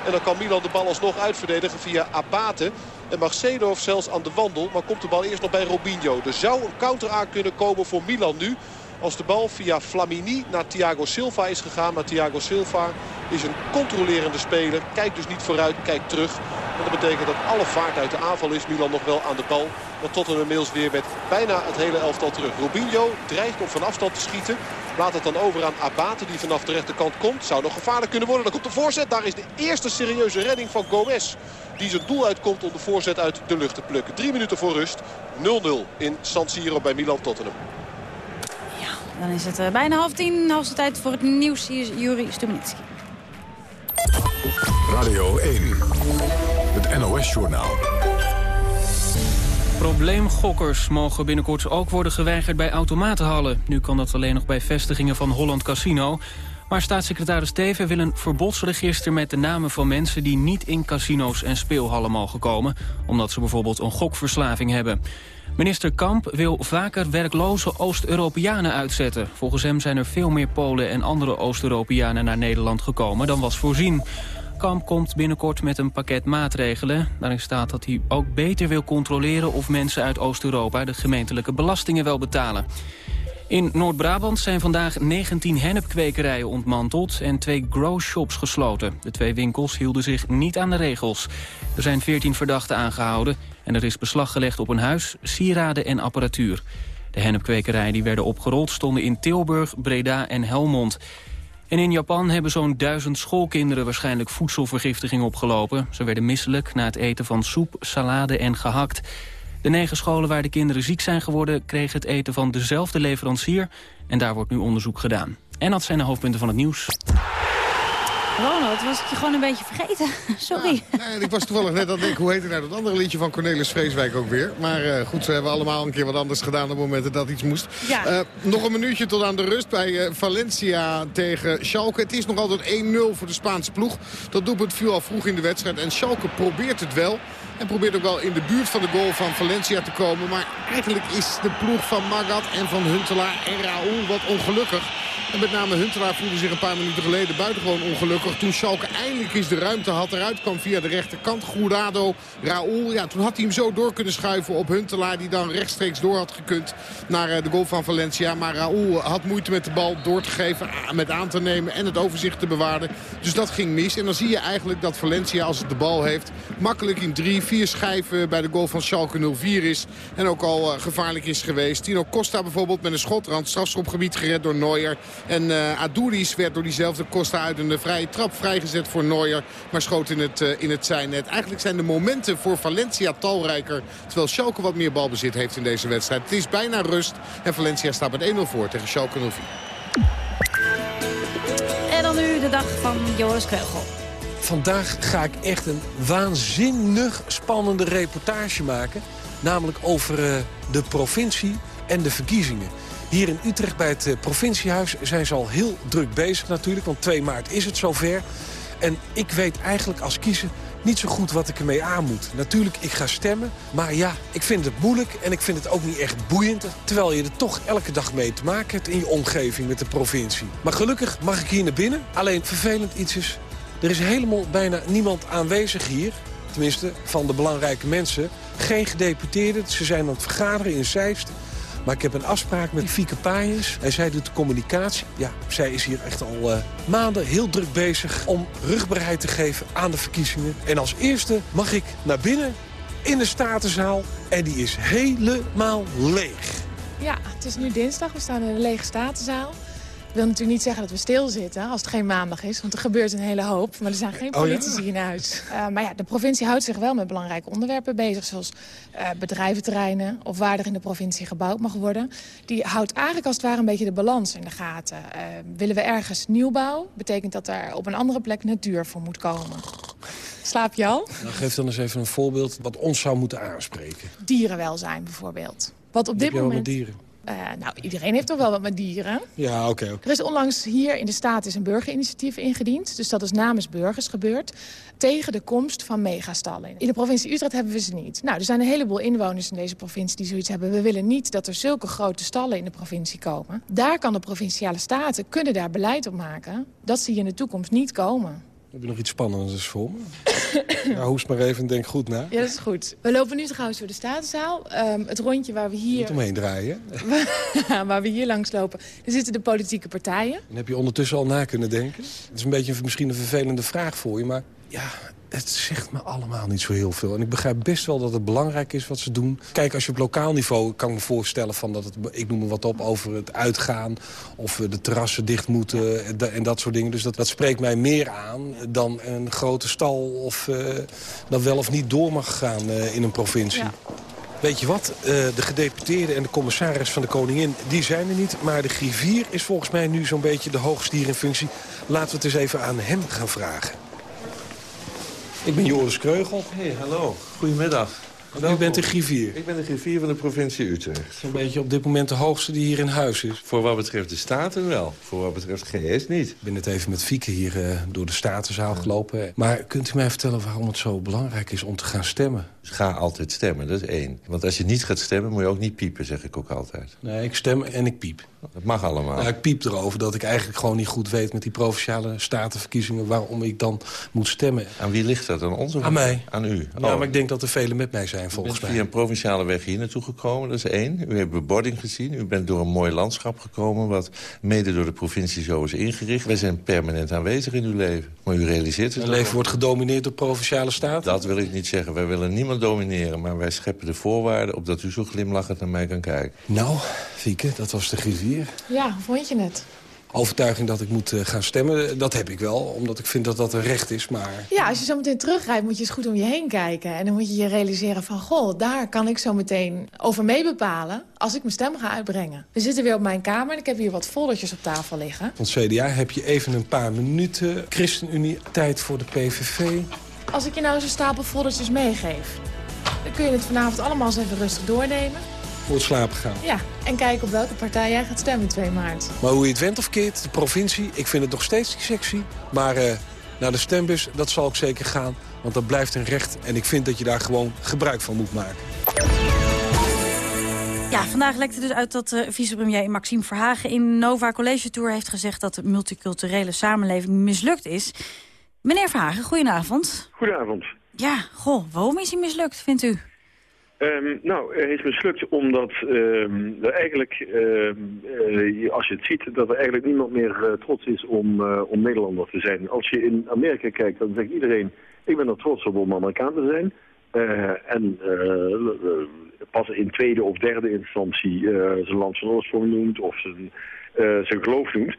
En dan kan Milan de bal alsnog uitverdedigen via Abate. En mag Seedorf zelfs aan de wandel, maar komt de bal eerst nog bij Robinho. Er zou een counter aan kunnen komen voor Milan nu. Als de bal via Flamini naar Thiago Silva is gegaan. Maar Thiago Silva is een controlerende speler. Kijkt dus niet vooruit, kijkt terug. En dat betekent dat alle vaart uit de aanval is. Milan nog wel aan de bal. Maar Tottenham inmiddels weer met bijna het hele elftal terug. Robinho dreigt om van afstand te schieten. Laat het dan over aan Abate die vanaf de rechterkant komt. Zou nog gevaarlijk kunnen worden. Dan komt de voorzet. Daar is de eerste serieuze redding van Gomez. Die zijn doel uitkomt om de voorzet uit de lucht te plukken. Drie minuten voor rust. 0-0 in San Siro bij Milan-Tottenham. Dan is het eh, bijna half tien, hoogste tijd voor het nieuws. Hier is Juri Stubenitski. Radio 1, Het NOS-journaal. Probleemgokkers mogen binnenkort ook worden geweigerd bij automatenhallen. Nu kan dat alleen nog bij vestigingen van Holland Casino. Maar staatssecretaris Steven wil een verbodsregister met de namen van mensen... die niet in casino's en speelhallen mogen komen... omdat ze bijvoorbeeld een gokverslaving hebben. Minister Kamp wil vaker werkloze Oost-Europeanen uitzetten. Volgens hem zijn er veel meer Polen en andere Oost-Europeanen naar Nederland gekomen dan was voorzien. Kamp komt binnenkort met een pakket maatregelen. Daarin staat dat hij ook beter wil controleren of mensen uit Oost-Europa de gemeentelijke belastingen wel betalen. In Noord-Brabant zijn vandaag 19 hennepkwekerijen ontmanteld en twee grow-shops gesloten. De twee winkels hielden zich niet aan de regels. Er zijn 14 verdachten aangehouden en er is beslag gelegd op een huis, sieraden en apparatuur. De hennepkwekerijen die werden opgerold stonden in Tilburg, Breda en Helmond. En in Japan hebben zo'n duizend schoolkinderen waarschijnlijk voedselvergiftiging opgelopen. Ze werden misselijk na het eten van soep, salade en gehakt. De negen scholen waar de kinderen ziek zijn geworden... kregen het eten van dezelfde leverancier. En daar wordt nu onderzoek gedaan. En dat zijn de hoofdpunten van het nieuws. Ronald, was ik je gewoon een beetje vergeten. Sorry. Ja, nee, ik was toevallig net aan het denken, hoe heet nou dat andere liedje van Cornelis Vreeswijk ook weer. Maar uh, goed, ze hebben allemaal een keer wat anders gedaan op het moment dat dat iets moest. Ja. Uh, nog een minuutje tot aan de rust bij uh, Valencia tegen Schalke. Het is nog altijd 1-0 voor de Spaanse ploeg. Dat doelpunt viel al vroeg in de wedstrijd en Schalke probeert het wel. En probeert ook wel in de buurt van de goal van Valencia te komen. Maar eigenlijk is de ploeg van Magat en van Huntelaar en Raoul wat ongelukkig. En met name Huntelaar voelde zich een paar minuten geleden buitengewoon ongelukkig. Toen Schalke eindelijk eens de ruimte had eruit kwam via de rechterkant. Gourado, Raoul. Ja, toen had hij hem zo door kunnen schuiven op Huntelaar. Die dan rechtstreeks door had gekund naar de goal van Valencia. Maar Raoul had moeite met de bal door te geven, met aan te nemen en het overzicht te bewaren. Dus dat ging mis. En dan zie je eigenlijk dat Valencia als het de bal heeft makkelijk in drie, vier schijven bij de goal van Schalke 04 is. En ook al uh, gevaarlijk is geweest. Tino Costa bijvoorbeeld met een schotrand strafschopgebied gered door Neuer. En uh, Adouris werd door diezelfde Costa uit een vrije trap vrijgezet voor Neuer. Maar schoot in het, uh, in het zijnet. Eigenlijk zijn de momenten voor Valencia talrijker. Terwijl Schalke wat meer balbezit heeft in deze wedstrijd. Het is bijna rust. En Valencia staat met 1-0 voor tegen Schalke 04. En dan nu de dag van Joris Kreugel. Vandaag ga ik echt een waanzinnig spannende reportage maken. Namelijk over uh, de provincie en de verkiezingen. Hier in Utrecht bij het uh, provinciehuis zijn ze al heel druk bezig natuurlijk. Want 2 maart is het zover. En ik weet eigenlijk als kiezer niet zo goed wat ik ermee aan moet. Natuurlijk, ik ga stemmen. Maar ja, ik vind het moeilijk en ik vind het ook niet echt boeiend. Terwijl je er toch elke dag mee te maken hebt in je omgeving met de provincie. Maar gelukkig mag ik hier naar binnen. Alleen vervelend iets is, er is helemaal bijna niemand aanwezig hier. Tenminste, van de belangrijke mensen. Geen gedeputeerden. Ze zijn aan het vergaderen in Zeist. Maar ik heb een afspraak met Fieke Paaiens. En zij doet de communicatie. Ja, zij is hier echt al uh, maanden heel druk bezig om rugbaarheid te geven aan de verkiezingen. En als eerste mag ik naar binnen in de Statenzaal. En die is helemaal leeg. Ja, het is nu dinsdag. We staan in de lege Statenzaal. Ik wil natuurlijk niet zeggen dat we stilzitten als het geen maandag is. Want er gebeurt een hele hoop. Maar er zijn geen politici oh ja? in huis. Uh, maar ja, de provincie houdt zich wel met belangrijke onderwerpen bezig. Zoals uh, bedrijventerreinen of waar er in de provincie gebouwd mag worden. Die houdt eigenlijk als het ware een beetje de balans in de gaten. Uh, willen we ergens nieuwbouw? Betekent dat er op een andere plek natuur voor moet komen. Slaap je al? Nou, geef dan eens even een voorbeeld wat ons zou moeten aanspreken. Dierenwelzijn bijvoorbeeld. Wat op dit moment... met dieren? Uh, nou, iedereen heeft toch wel wat met dieren? Ja, oké. Okay, okay. Er is onlangs hier in de staat is een burgerinitiatief ingediend. Dus dat is namens burgers gebeurd. Tegen de komst van megastallen. In de provincie Utrecht hebben we ze niet. Nou, er zijn een heleboel inwoners in deze provincie die zoiets hebben. We willen niet dat er zulke grote stallen in de provincie komen. Daar kan de provinciale staten, kunnen daar beleid op maken... dat ze hier in de toekomst niet komen. Heb je nog iets spannends voor me? ja, hoest maar even en denk goed na. Ja, dat is goed. We lopen nu trouwens door de Statenzaal. Um, het rondje waar we hier... Niet omheen draaien. waar we hier langs lopen. Er zitten de politieke partijen. En heb je ondertussen al na kunnen denken? Het is een beetje misschien een vervelende vraag voor je, maar... Ja, het zegt me allemaal niet zo heel veel. En ik begrijp best wel dat het belangrijk is wat ze doen. Kijk, als je op lokaal niveau kan me voorstellen van dat het, ik noem me wat op over het uitgaan. Of de terrassen dicht moeten en, dat soort dingen. Dus dat, dat spreekt mij meer aan dan een grote stal of uh, dan wel of niet door mag gaan uh, in een provincie. Ja. Weet je wat, uh, de gedeputeerde en de commissaris van de koningin, die zijn er niet. Maar de griffier is volgens mij nu zo'n beetje de hoogstier in functie. Laten we het eens even aan hem gaan vragen. Ik ben Joris Kreugel. Hey, hallo. Goedemiddag. U bent de griffier. Ik ben de griffier van de provincie Utrecht. Zo'n beetje op dit moment de hoogste die hier in huis is. Voor wat betreft de Staten wel. Voor wat betreft GS niet. Ik ben net even met Fieke hier uh, door de Statenzaal gelopen. Maar kunt u mij vertellen waarom het zo belangrijk is om te gaan stemmen? Dus ga altijd stemmen, dat is één. Want als je niet gaat stemmen, moet je ook niet piepen, zeg ik ook altijd. Nee, ik stem en ik piep. Dat mag allemaal. Nou, ik piep erover dat ik eigenlijk gewoon niet goed weet... met die provinciale statenverkiezingen waarom ik dan moet stemmen. Aan wie ligt dat? Aan ons of aan mij? Aan u? Ja, oh. maar ik denk dat er velen met mij zijn, volgens mij. via een provinciale weg hier naartoe gekomen, dat is één. U hebt bebording gezien. U bent door een mooi landschap gekomen... wat mede door de provincie zo is ingericht. Wij zijn permanent aanwezig in uw leven. Maar u realiseert het Uw leven wordt gedomineerd door provinciale staten? Dat wil ik niet zeggen. Wij willen niemand domineren. Maar wij scheppen de voorwaarden op dat u zo glimlachend naar mij kan kijken. Nou, Fieke, dat was de Ja, vond je het? Overtuiging dat ik moet uh, gaan stemmen, dat heb ik wel. Omdat ik vind dat dat een recht is, maar... Ja, als je zo meteen terugrijdt moet je eens goed om je heen kijken. En dan moet je je realiseren van... goh, daar kan ik zo meteen over mee bepalen... als ik mijn stem ga uitbrengen. We zitten weer op mijn kamer en ik heb hier wat foldertjes op tafel liggen. Van het CDA heb je even een paar minuten. ChristenUnie, tijd voor de PVV. Als ik je nou een stapel foldertjes meegeef... dan kun je het vanavond allemaal eens even rustig doornemen voor het slapen gaan. Ja, en kijken op welke partij jij gaat stemmen 2 maart. Maar hoe je het went of keert, de provincie, ik vind het nog steeds sexy. Maar uh, naar de stembus, dat zal ik zeker gaan. Want dat blijft een recht en ik vind dat je daar gewoon gebruik van moet maken. Ja, vandaag lekte dus uit dat uh, vicepremier Maxime Verhagen... in Nova College Tour heeft gezegd dat de multiculturele samenleving mislukt is. Meneer Verhagen, goedenavond. Goedenavond. Ja, goh, waarom is hij mislukt, vindt u? Um, nou, hij is mislukt omdat um, er eigenlijk, um, uh, als je het ziet, dat er eigenlijk niemand meer uh, trots is om, uh, om Nederlander te zijn. Als je in Amerika kijkt, dan zegt iedereen, ik ben er trots op om Amerikaan te zijn. en pas in tweede of derde instantie zijn land van oorsprong noemt of zijn, geloof noemt.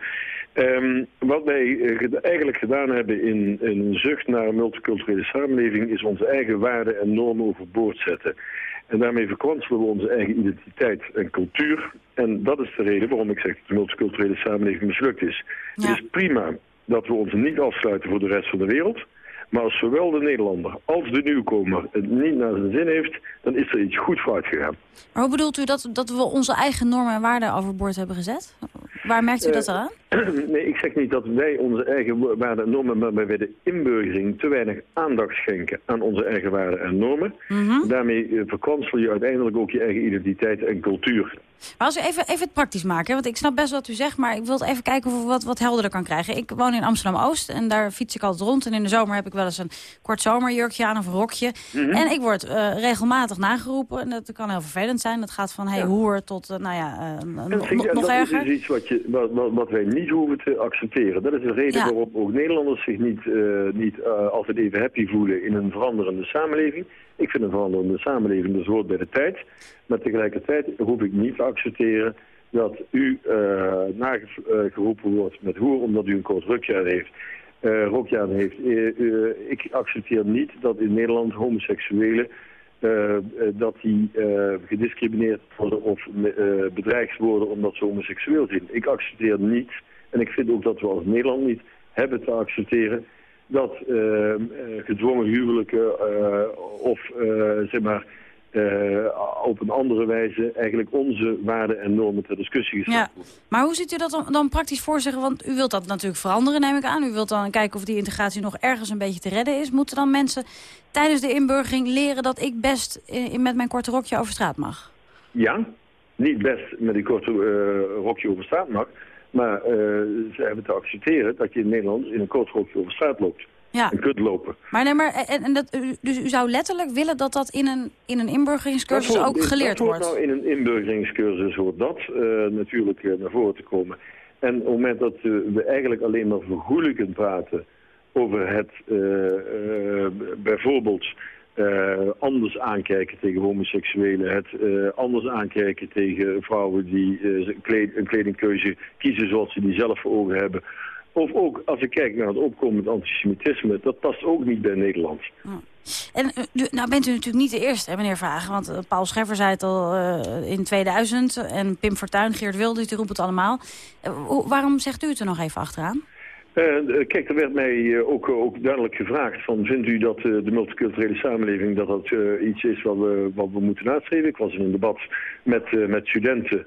Wat wij eigenlijk gedaan hebben in, in, een zucht naar een multiculturele samenleving... is onze eigen waarden en normen overboord zetten. En daarmee verkwanselen we onze eigen identiteit en cultuur. En dat is de reden waarom ik zeg dat de multiculturele samenleving mislukt is. Het is prima dat we ons niet afsluiten voor de rest van de wereld... Maar als zowel de Nederlander als de nieuwkomer het niet naar zijn zin heeft... dan is er iets goed fout gegaan. Maar hoe bedoelt u dat, dat we onze eigen normen en waarden overboord hebben gezet? Waar merkt u dat uh, aan? Nee, ik zeg niet dat wij onze eigen waarden en normen... maar bij de inburgering te weinig aandacht schenken aan onze eigen waarden en normen. Mm -hmm. Daarmee uh, verkwansel je uiteindelijk ook je eigen identiteit en cultuur. Maar als we even, even het praktisch maken, want ik snap best wat u zegt... maar ik wil het even kijken of we wat, wat helderder kan krijgen. Ik woon in Amsterdam-Oost en daar fiets ik altijd rond. En in de zomer heb ik wel eens een kort zomerjurkje aan of een rokje. Mhm. Mm -hmm. En ik word uh, regelmatig nageroepen. En dat kan heel vervelend zijn. Dat gaat van hey, ja. hoer tot, uh, nou ja, uh, nog, nog dat erger. Dat is iets wat, je, wat, wat, wat, wij niet hoeven te accepteren. Dat is de reden ja. waarop ook Nederlanders zich niet, niet altijd even happy voelen... in een veranderende samenleving. Ik vind een veranderende samenleving dus hoort bij de tijd. Maar tegelijkertijd hoef ik niet te accepteren dat u uh, nageroepen wordt met hoer omdat u een kort rukje aan heeft. Uh, heeft. Ik accepteer niet dat in Nederland homoseksuelen dat die gediscrimineerd worden of bedreigd worden omdat ze homoseksueel zijn. Ik accepteer niet, en ik vind ook dat we als Nederland niet hebben te accepteren dat gedwongen huwelijken of zeg maar op een andere wijze eigenlijk onze waarden en normen ter discussie gesteld ja. Maar hoe ziet u dat dan, dan, praktisch voor zich? Want u wilt dat natuurlijk veranderen, neem ik aan. U wilt dan kijken of die integratie nog ergens een beetje te redden is. Moeten dan mensen tijdens de inburgering leren dat ik best in, met mijn korte rokje over straat mag? Ja, niet best met die korte rokje over straat mag. Maar uh, ze hebben te accepteren dat je in Nederland in een kort rokje over straat loopt. Ja. En kunt lopen. Maar, nee, maar en, en dat, dus u zou letterlijk willen dat dat in een, in een inburgeringscursus hoort, ook geleerd dat wordt? Nou, in een inburgeringscursus hoort dat uh, natuurlijk uh, naar voren te komen. En op het moment dat we eigenlijk alleen maar vergoelijkend praten over het bijvoorbeeld anders aankijken tegen homoseksuelen. Het anders aankijken tegen vrouwen die een kledingkeuze kiezen zoals ze die zelf voor ogen hebben. Of ook als ik kijk naar het opkomend antisemitisme, dat past ook niet bij Nederland. Oh. En nou bent u natuurlijk niet de eerste, hè, meneer Vragen. Want Paul Scheffer zei het al in 2000. En Pim Fortuyn, Geert Wilders, die roepen het allemaal. waarom zegt u het er nog even achteraan? Uh, kijk, er werd mij ook, ook, duidelijk gevraagd van vindt u dat de multiculturele samenleving dat dat iets is wat we, wat we moeten nastreven? Ik was in een debat met, met studenten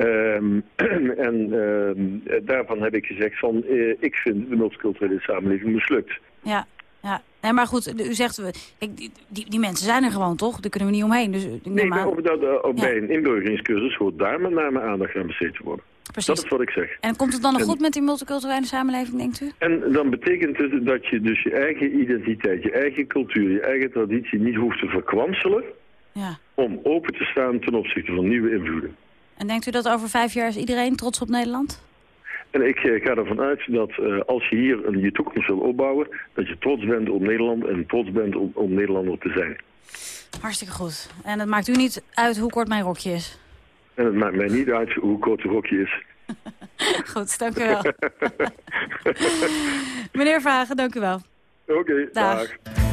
um, en ehm, daarvan heb ik gezegd van ik vind de multiculturele samenleving mislukt. Ja, ja. Nee, maar goed, u zegt, ik, die, die, die, mensen zijn er gewoon toch? Daar kunnen we niet omheen. Dus, nee, maar over dat, ja. bij een inburgeringscursus hoort daar met name aandacht aan besteed te worden. Precies. Dat is wat ik zeg. En komt het dan nog goed met die multiculturele samenleving, denkt u? En dan betekent het dat je dus je eigen identiteit, je eigen cultuur, je eigen traditie niet hoeft te verkwanselen... Ja. om open te staan ten opzichte van nieuwe invloeden. En denkt u dat over vijf jaar is iedereen trots op Nederland? En ik uh, ga ervan uit dat uh, als je hier een, je toekomst wil opbouwen... dat je trots bent op Nederland en trots bent om, om Nederlander te zijn. Hartstikke goed. En het maakt u niet uit hoe kort mijn rokje is? En het maakt mij niet uit hoe kort het rokje is. Goed, dank u wel. Meneer Vragen, dank u wel. Oké, okay, dag. dag.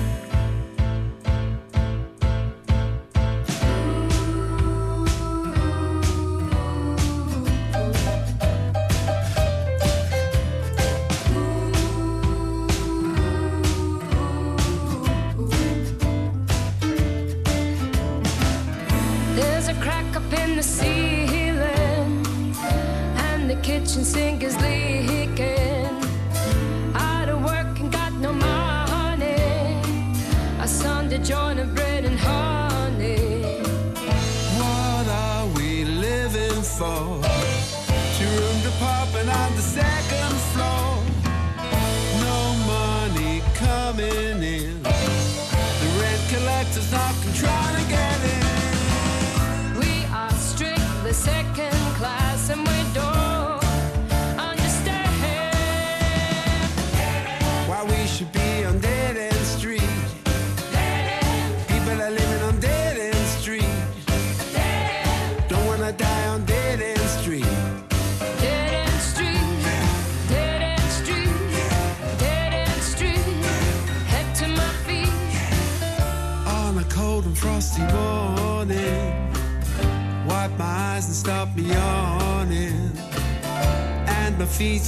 catching sinkers, they hit.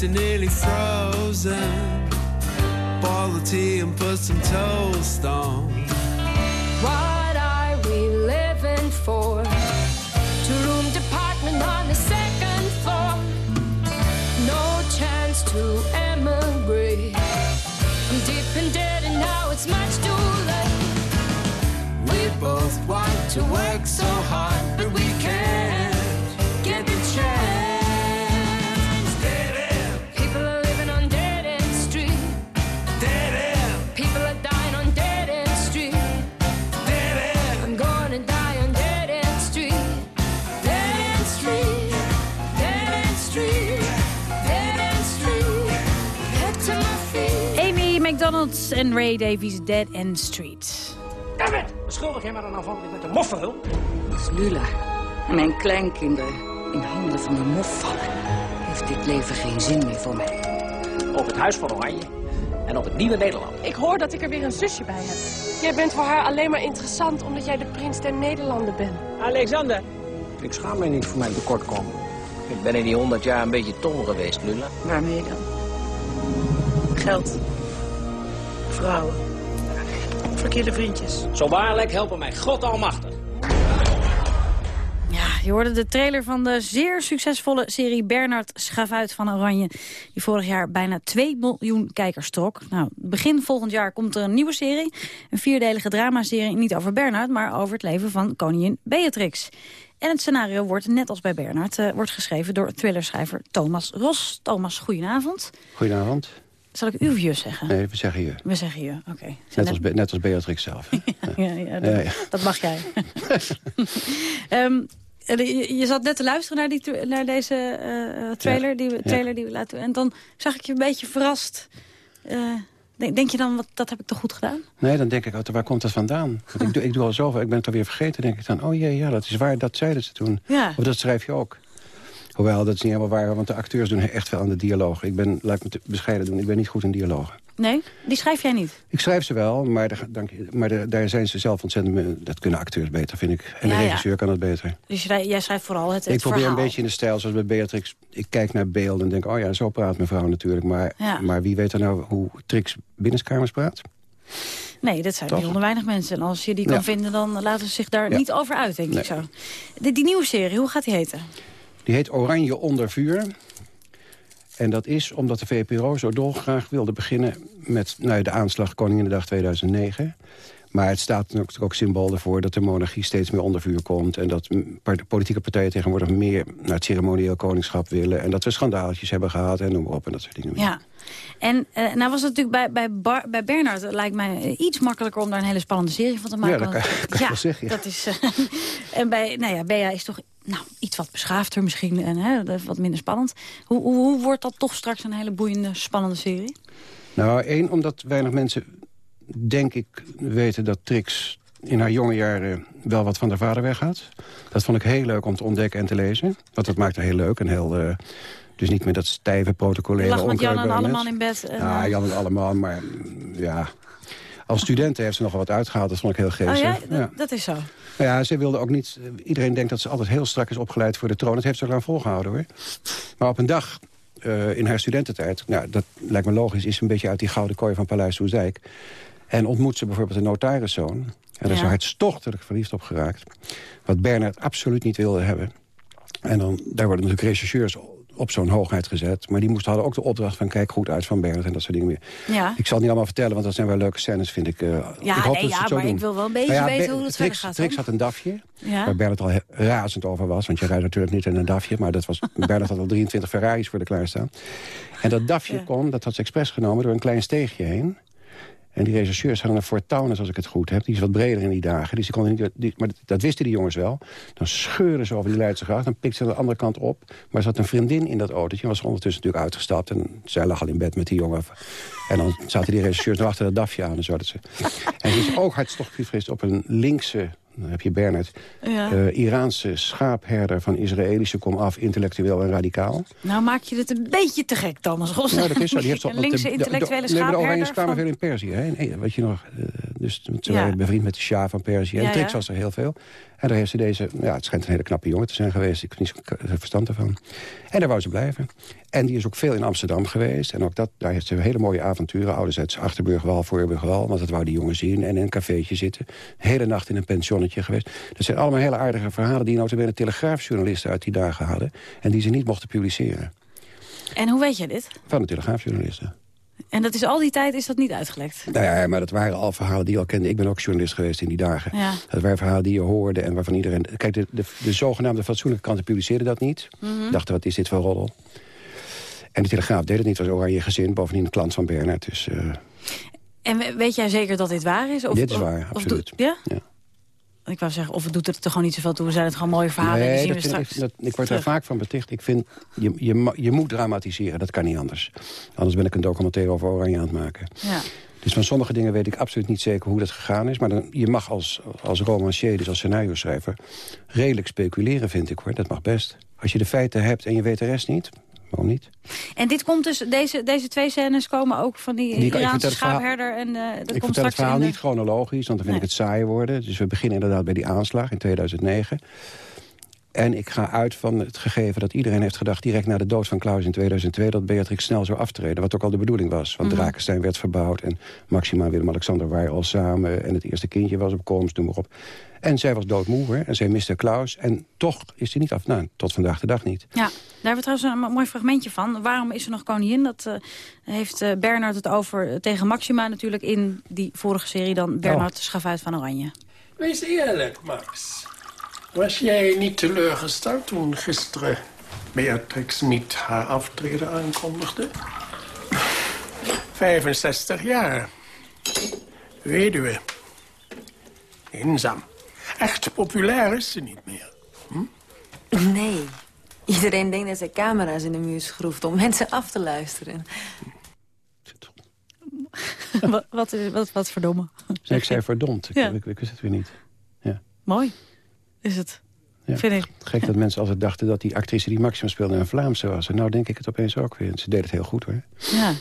Nearly frozen. Boil the tea and put some toast on. What are we living for? Two room department on the second floor. No chance to emigrate. I'm deep in debt and now it's much too late. We both want to work so McDonald's en Ray Davies Dead End Street. Dammit! Beschuldig jij me er nou van dat ik met de moffen wil? Als Lula en mijn kleinkinderen in handen van een mof vallen... heeft dit leven geen zin meer voor mij. Op het Huis van Oranje en op het Nieuwe Nederland. Ik hoor dat ik er weer een zusje bij heb. Jij bent voor haar alleen maar interessant omdat jij de prins der Nederlanden bent. Alexander! Ik schaam mij niet voor mijn tekortkomen. Ik ben in die honderd jaar een beetje tom geweest, Lula. Waarmee dan? Geld. Vrouwen. Verkeerde vriendjes. Zo waarlijk helpen mij God almachtig. Ja, je hoorde de trailer van de zeer succesvolle serie Bernard Schavuit van Oranje... die vorig jaar bijna 2 miljoen kijkers trok. Nou, begin volgend jaar komt er een nieuwe serie. Een vierdelige dramaserie, niet over Bernard... maar over het leven van koningin Beatrix. En het scenario wordt, net als bij Bernard... eh, wordt geschreven door thrillerschrijver Thomas Ros. Thomas, goedenavond. Goedenavond. Zal ik u of je zeggen? Nee, we zeggen je. We zeggen je, oké. Net als, Be- net als Beatrix zelf. ja, ja, dat, Ja, ja. dat mag jij. Ehm, eh, je, zat net te luisteren naar, die, naar deze eh, trailer, die we, trailer die we laten En dan zag ik je een beetje verrast. Eh, denk, denk je dan, wat, dat heb ik toch goed gedaan? Nee, dan denk ik, oh, waar komt dat vandaan? Want ik, doe, ik doe al zoveel, ik ben het alweer vergeten. denk ik dan, oh jee, ja, dat is waar, dat zeiden ze toen. Ja. Of dat schrijf je ook. Hoewel, dat is niet helemaal waar, want de acteurs doen echt veel aan de dialoog. Ik ben, laat ik me bescheiden doen, ik ben niet goed in dialogen. Nee? Die schrijf jij niet? Ik schrijf ze wel, maar, de, dank, je- maar de- daar zijn ze zelf ontzettend... mee- Dat kunnen acteurs beter, vind ik. En Ja, de ja. regisseur kan het beter. Dus jij, jij schrijft vooral het, het ik probeer verhaal. een beetje in de stijl, zoals bij Beatrix. Ik kijk naar beelden en denk, oh ja, zo praat mevrouw natuurlijk. Maar, Ja. maar wie weet er nou hoe Trix binnenskamers praat? Nee, dat zijn bijzonder weinig mensen. En als je die kan vinden, dan laten ze zich daar niet over uit, denk Nee. ik zo. Die, die nieuwe serie, hoe gaat die heten? Die heet Oranje onder vuur. En dat is omdat de VPRO zo dolgraag wilde beginnen... met nou, de aanslag Koninginnedag 2009. Maar het staat natuurlijk ook symbool ervoor... dat de monarchie steeds meer onder vuur komt... en dat politieke partijen tegenwoordig meer naar het ceremonieel koningschap willen... en dat we schandaaltjes hebben gehad en noem maar op en dat soort dingen. Ja. En eh, nou was het natuurlijk bij, bij, Bar, bij Bernard... het lijkt mij eh, iets makkelijker om daar een hele spannende serie van te maken. Ja, dat kan- kan wel zeggen, ja. Dat is, eh, en bij nou ja, Bea is toch nou, iets wat beschaafder misschien en hè, wat minder spannend. Hoe, hoe, hoe wordt dat toch straks een hele boeiende, spannende serie? Nou, één, omdat weinig mensen, denk ik, weten dat Trix in haar jonge jaren wel wat van haar vader weggaat. Dat vond ik heel leuk om te ontdekken en te lezen. Want dat maakte heel leuk en heel... eh, dus niet meer dat stijve Je protocolele lag met Jan en net. in bed. En, Ja, eh, Jan en allemaal, maar ja... Als studenten heeft ze nogal wat uitgehaald, dat vond ik heel oh geestig. ja, dat, dat is zo. Nou ja, ze wilde ook niet... Iedereen denkt dat ze altijd heel strak is opgeleid voor de troon. Dat heeft ze eraan volgehouden, hoor. Maar op een dag eh, in haar studententijd... Nou, dat lijkt me logisch, is ze een beetje uit die gouden kooi van Paleis Soesdijk. En ontmoet ze bijvoorbeeld een notariszoon. En daar is Ja. ze hartstochtelijk verliefd op geraakt. Wat Bernard absoluut niet wilde hebben. En dan, daar worden natuurlijk rechercheurs op zo'n hoogheid gezet. Maar die moesten hadden ook de opdracht van kijk goed uit van Bernard en dat soort dingen meer. Ja. Ik zal het niet allemaal vertellen, want dat zijn wel leuke scènes, vind ik. eh, Ja, ik hoop nee, dat ze ja, het zo maar doen. ik wil wel een beetje Nou ja, weten hoe het Trix, verder gaat, Trix had een dafje, Ja. waar Bernard al razend over was. Want je rijdt natuurlijk niet in een dafje, maar dat was, Bernard had al 23 Ferraris voor de klaarstaan. En dat dafje kon, dat had ze expres genomen, door een klein steegje heen. En die rechercheurs hadden een Fortuner, als ik het goed heb. Die is wat breder in die dagen. Dus die konden niet, maar dat, wisten die jongens wel. Dan scheuren ze over die Leidse gracht. Dan pikten ze aan de andere kant op. Maar er zat een vriendin in dat autootje. Was ondertussen natuurlijk uitgestapt. En zij lag al in bed met die jongen. En dan zaten die rechercheurs nog achter dat dafje aan. En, zo, en ze is ook hartstochtelijk gefrist op een linkse... Dan heb je Bernard. Ja. eh, Iraanse schaapherder van Israëlische komaf. Intellectueel en radicaal. Nou maak je het een beetje te gek, Thomas Ros. Ja, dat is zo. Die heeft een linkse de- de- intellectuele de, nee, maar de Oranjes schaapherder kwamen van- veel in Perzië. Hè? Nee, weet je nog, eh, dus ze Ja. waren bevriend met de Shah van Perzië. En Ja, Trix ja. was er heel veel. En daar heeft ze deze... Ja, het schijnt een hele knappe jongen te zijn geweest. Ik heb niet zo k- verstand ervan. En daar wou ze blijven. En die is ook veel in Amsterdam geweest. En ook dat, daar heeft ze hele mooie avonturen. Ouderzijds Achterburgwal, Voorburgwal. Want dat wou die jongen zien. En in een cafeetje zitten. De hele nacht in een pensionnetje geweest. Dat zijn allemaal hele aardige verhalen... die notabene telegraafjournalisten uit die dagen hadden. En die ze niet mochten publiceren. En hoe weet je dit? Van de telegraafjournalisten. En dat is al die tijd is dat niet uitgelekt? Nou ja, maar dat waren al verhalen die je al kende. Ik ben ook journalist geweest in die dagen. Ja. Dat waren verhalen die je hoorde en waarvan iedereen... Kijk, de, de, de zogenaamde fatsoenlijke kranten publiceerden dat niet. Mhm. Dachten, wat is dit voor roddel? En de Telegraaf deed het niet, was oranje gezin. Bovendien een klant van Bernard. Dus eh, En we- weet jij zeker dat dit waar is? Of, dit is waar, of absoluut. ja? Ja. Ik wou zeggen, of het doet het er gewoon niet zoveel toe. We zijn het gewoon mooie verhalen die zien we straks. ik, dat, ik word daar vaak van beticht. Ik vind, je, je, je moet dramatiseren, dat kan niet anders. Anders ben ik een documentaire over oranje aan het maken. Ja. Dus van sommige dingen weet ik absoluut niet zeker hoe dat gegaan is. Maar dan, je mag als, als romancier, dus als scenario-schrijver... redelijk speculeren, vind ik, hoor. Dat mag best. Als je de feiten hebt en je weet de rest niet, waarom niet? En dit komt dus, deze, deze twee scènes komen ook van die, Die- Iraanse schaapherder. En, dat ik komt vertel het verhaal de- niet chronologisch, want dan vind ik het saai worden. Dus we beginnen inderdaad bij die aanslag in 2009. En ik ga uit van het gegeven dat iedereen heeft gedacht... direct na de dood van Klaus in 2002... dat Beatrix snel zou aftreden, wat ook al de bedoeling was. Want Mhm. Drakenstein werd verbouwd en Maxima en Willem-Alexander waren al samen... en het eerste kindje was op komst, noem maar op. En zij was doodmoe, en zij miste Klaus. En toch is hij niet af, nou, tot vandaag de dag niet. Ja, daar hebben we trouwens een mo- mooi fragmentje van. Waarom is er nog koningin? Dat eh, heeft eh, Bernard het over eh, tegen Maxima natuurlijk in die vorige serie dan Bernard Schavuit van Oranje. Wees eerlijk, Max. Was jij niet teleurgesteld toen gisteren Beatrix niet haar aftreden aankondigde? 65 jaar. Weduwe. Eenzaam. Echt populair is ze niet meer. Nee. Iedereen denkt dat ze camera's in de muur schroeft om mensen af te luisteren. wat, wat, is- wat, wat verdomme. Dus ik zei verdomd, ik, Ja. ik, ik wist het weer niet. Mooi is het. vind ik. Gek dat mensen altijd dachten dat die actrice die Maxima speelde een Vlaamse was. En nou denk ik het opeens ook weer. Ze deed het heel goed hoor. Ja.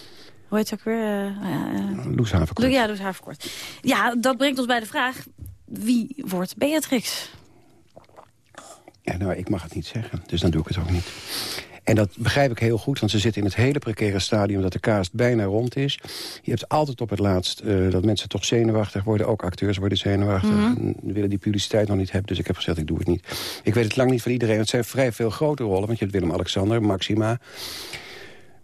Hoe heet ze ook weer? Eh, eh, Loes Haverkort. Ja, Loes Haverkort. Ja, dat brengt ons bij de vraag... wie wordt Beatrix? Ja, nou, ik mag het niet zeggen, dus dan doe ik het ook niet. En dat begrijp ik heel goed, want ze zitten in het hele precaire stadium... dat de cast bijna rond is. Je hebt altijd op het laatst eh, dat mensen toch zenuwachtig worden. Ook acteurs worden zenuwachtig. En willen die publiciteit nog niet hebben. Dus ik heb gezegd, ik doe het niet. Ik weet het lang niet van iedereen. Het zijn vrij veel grote rollen. Want je hebt Willem-Alexander, Maxima...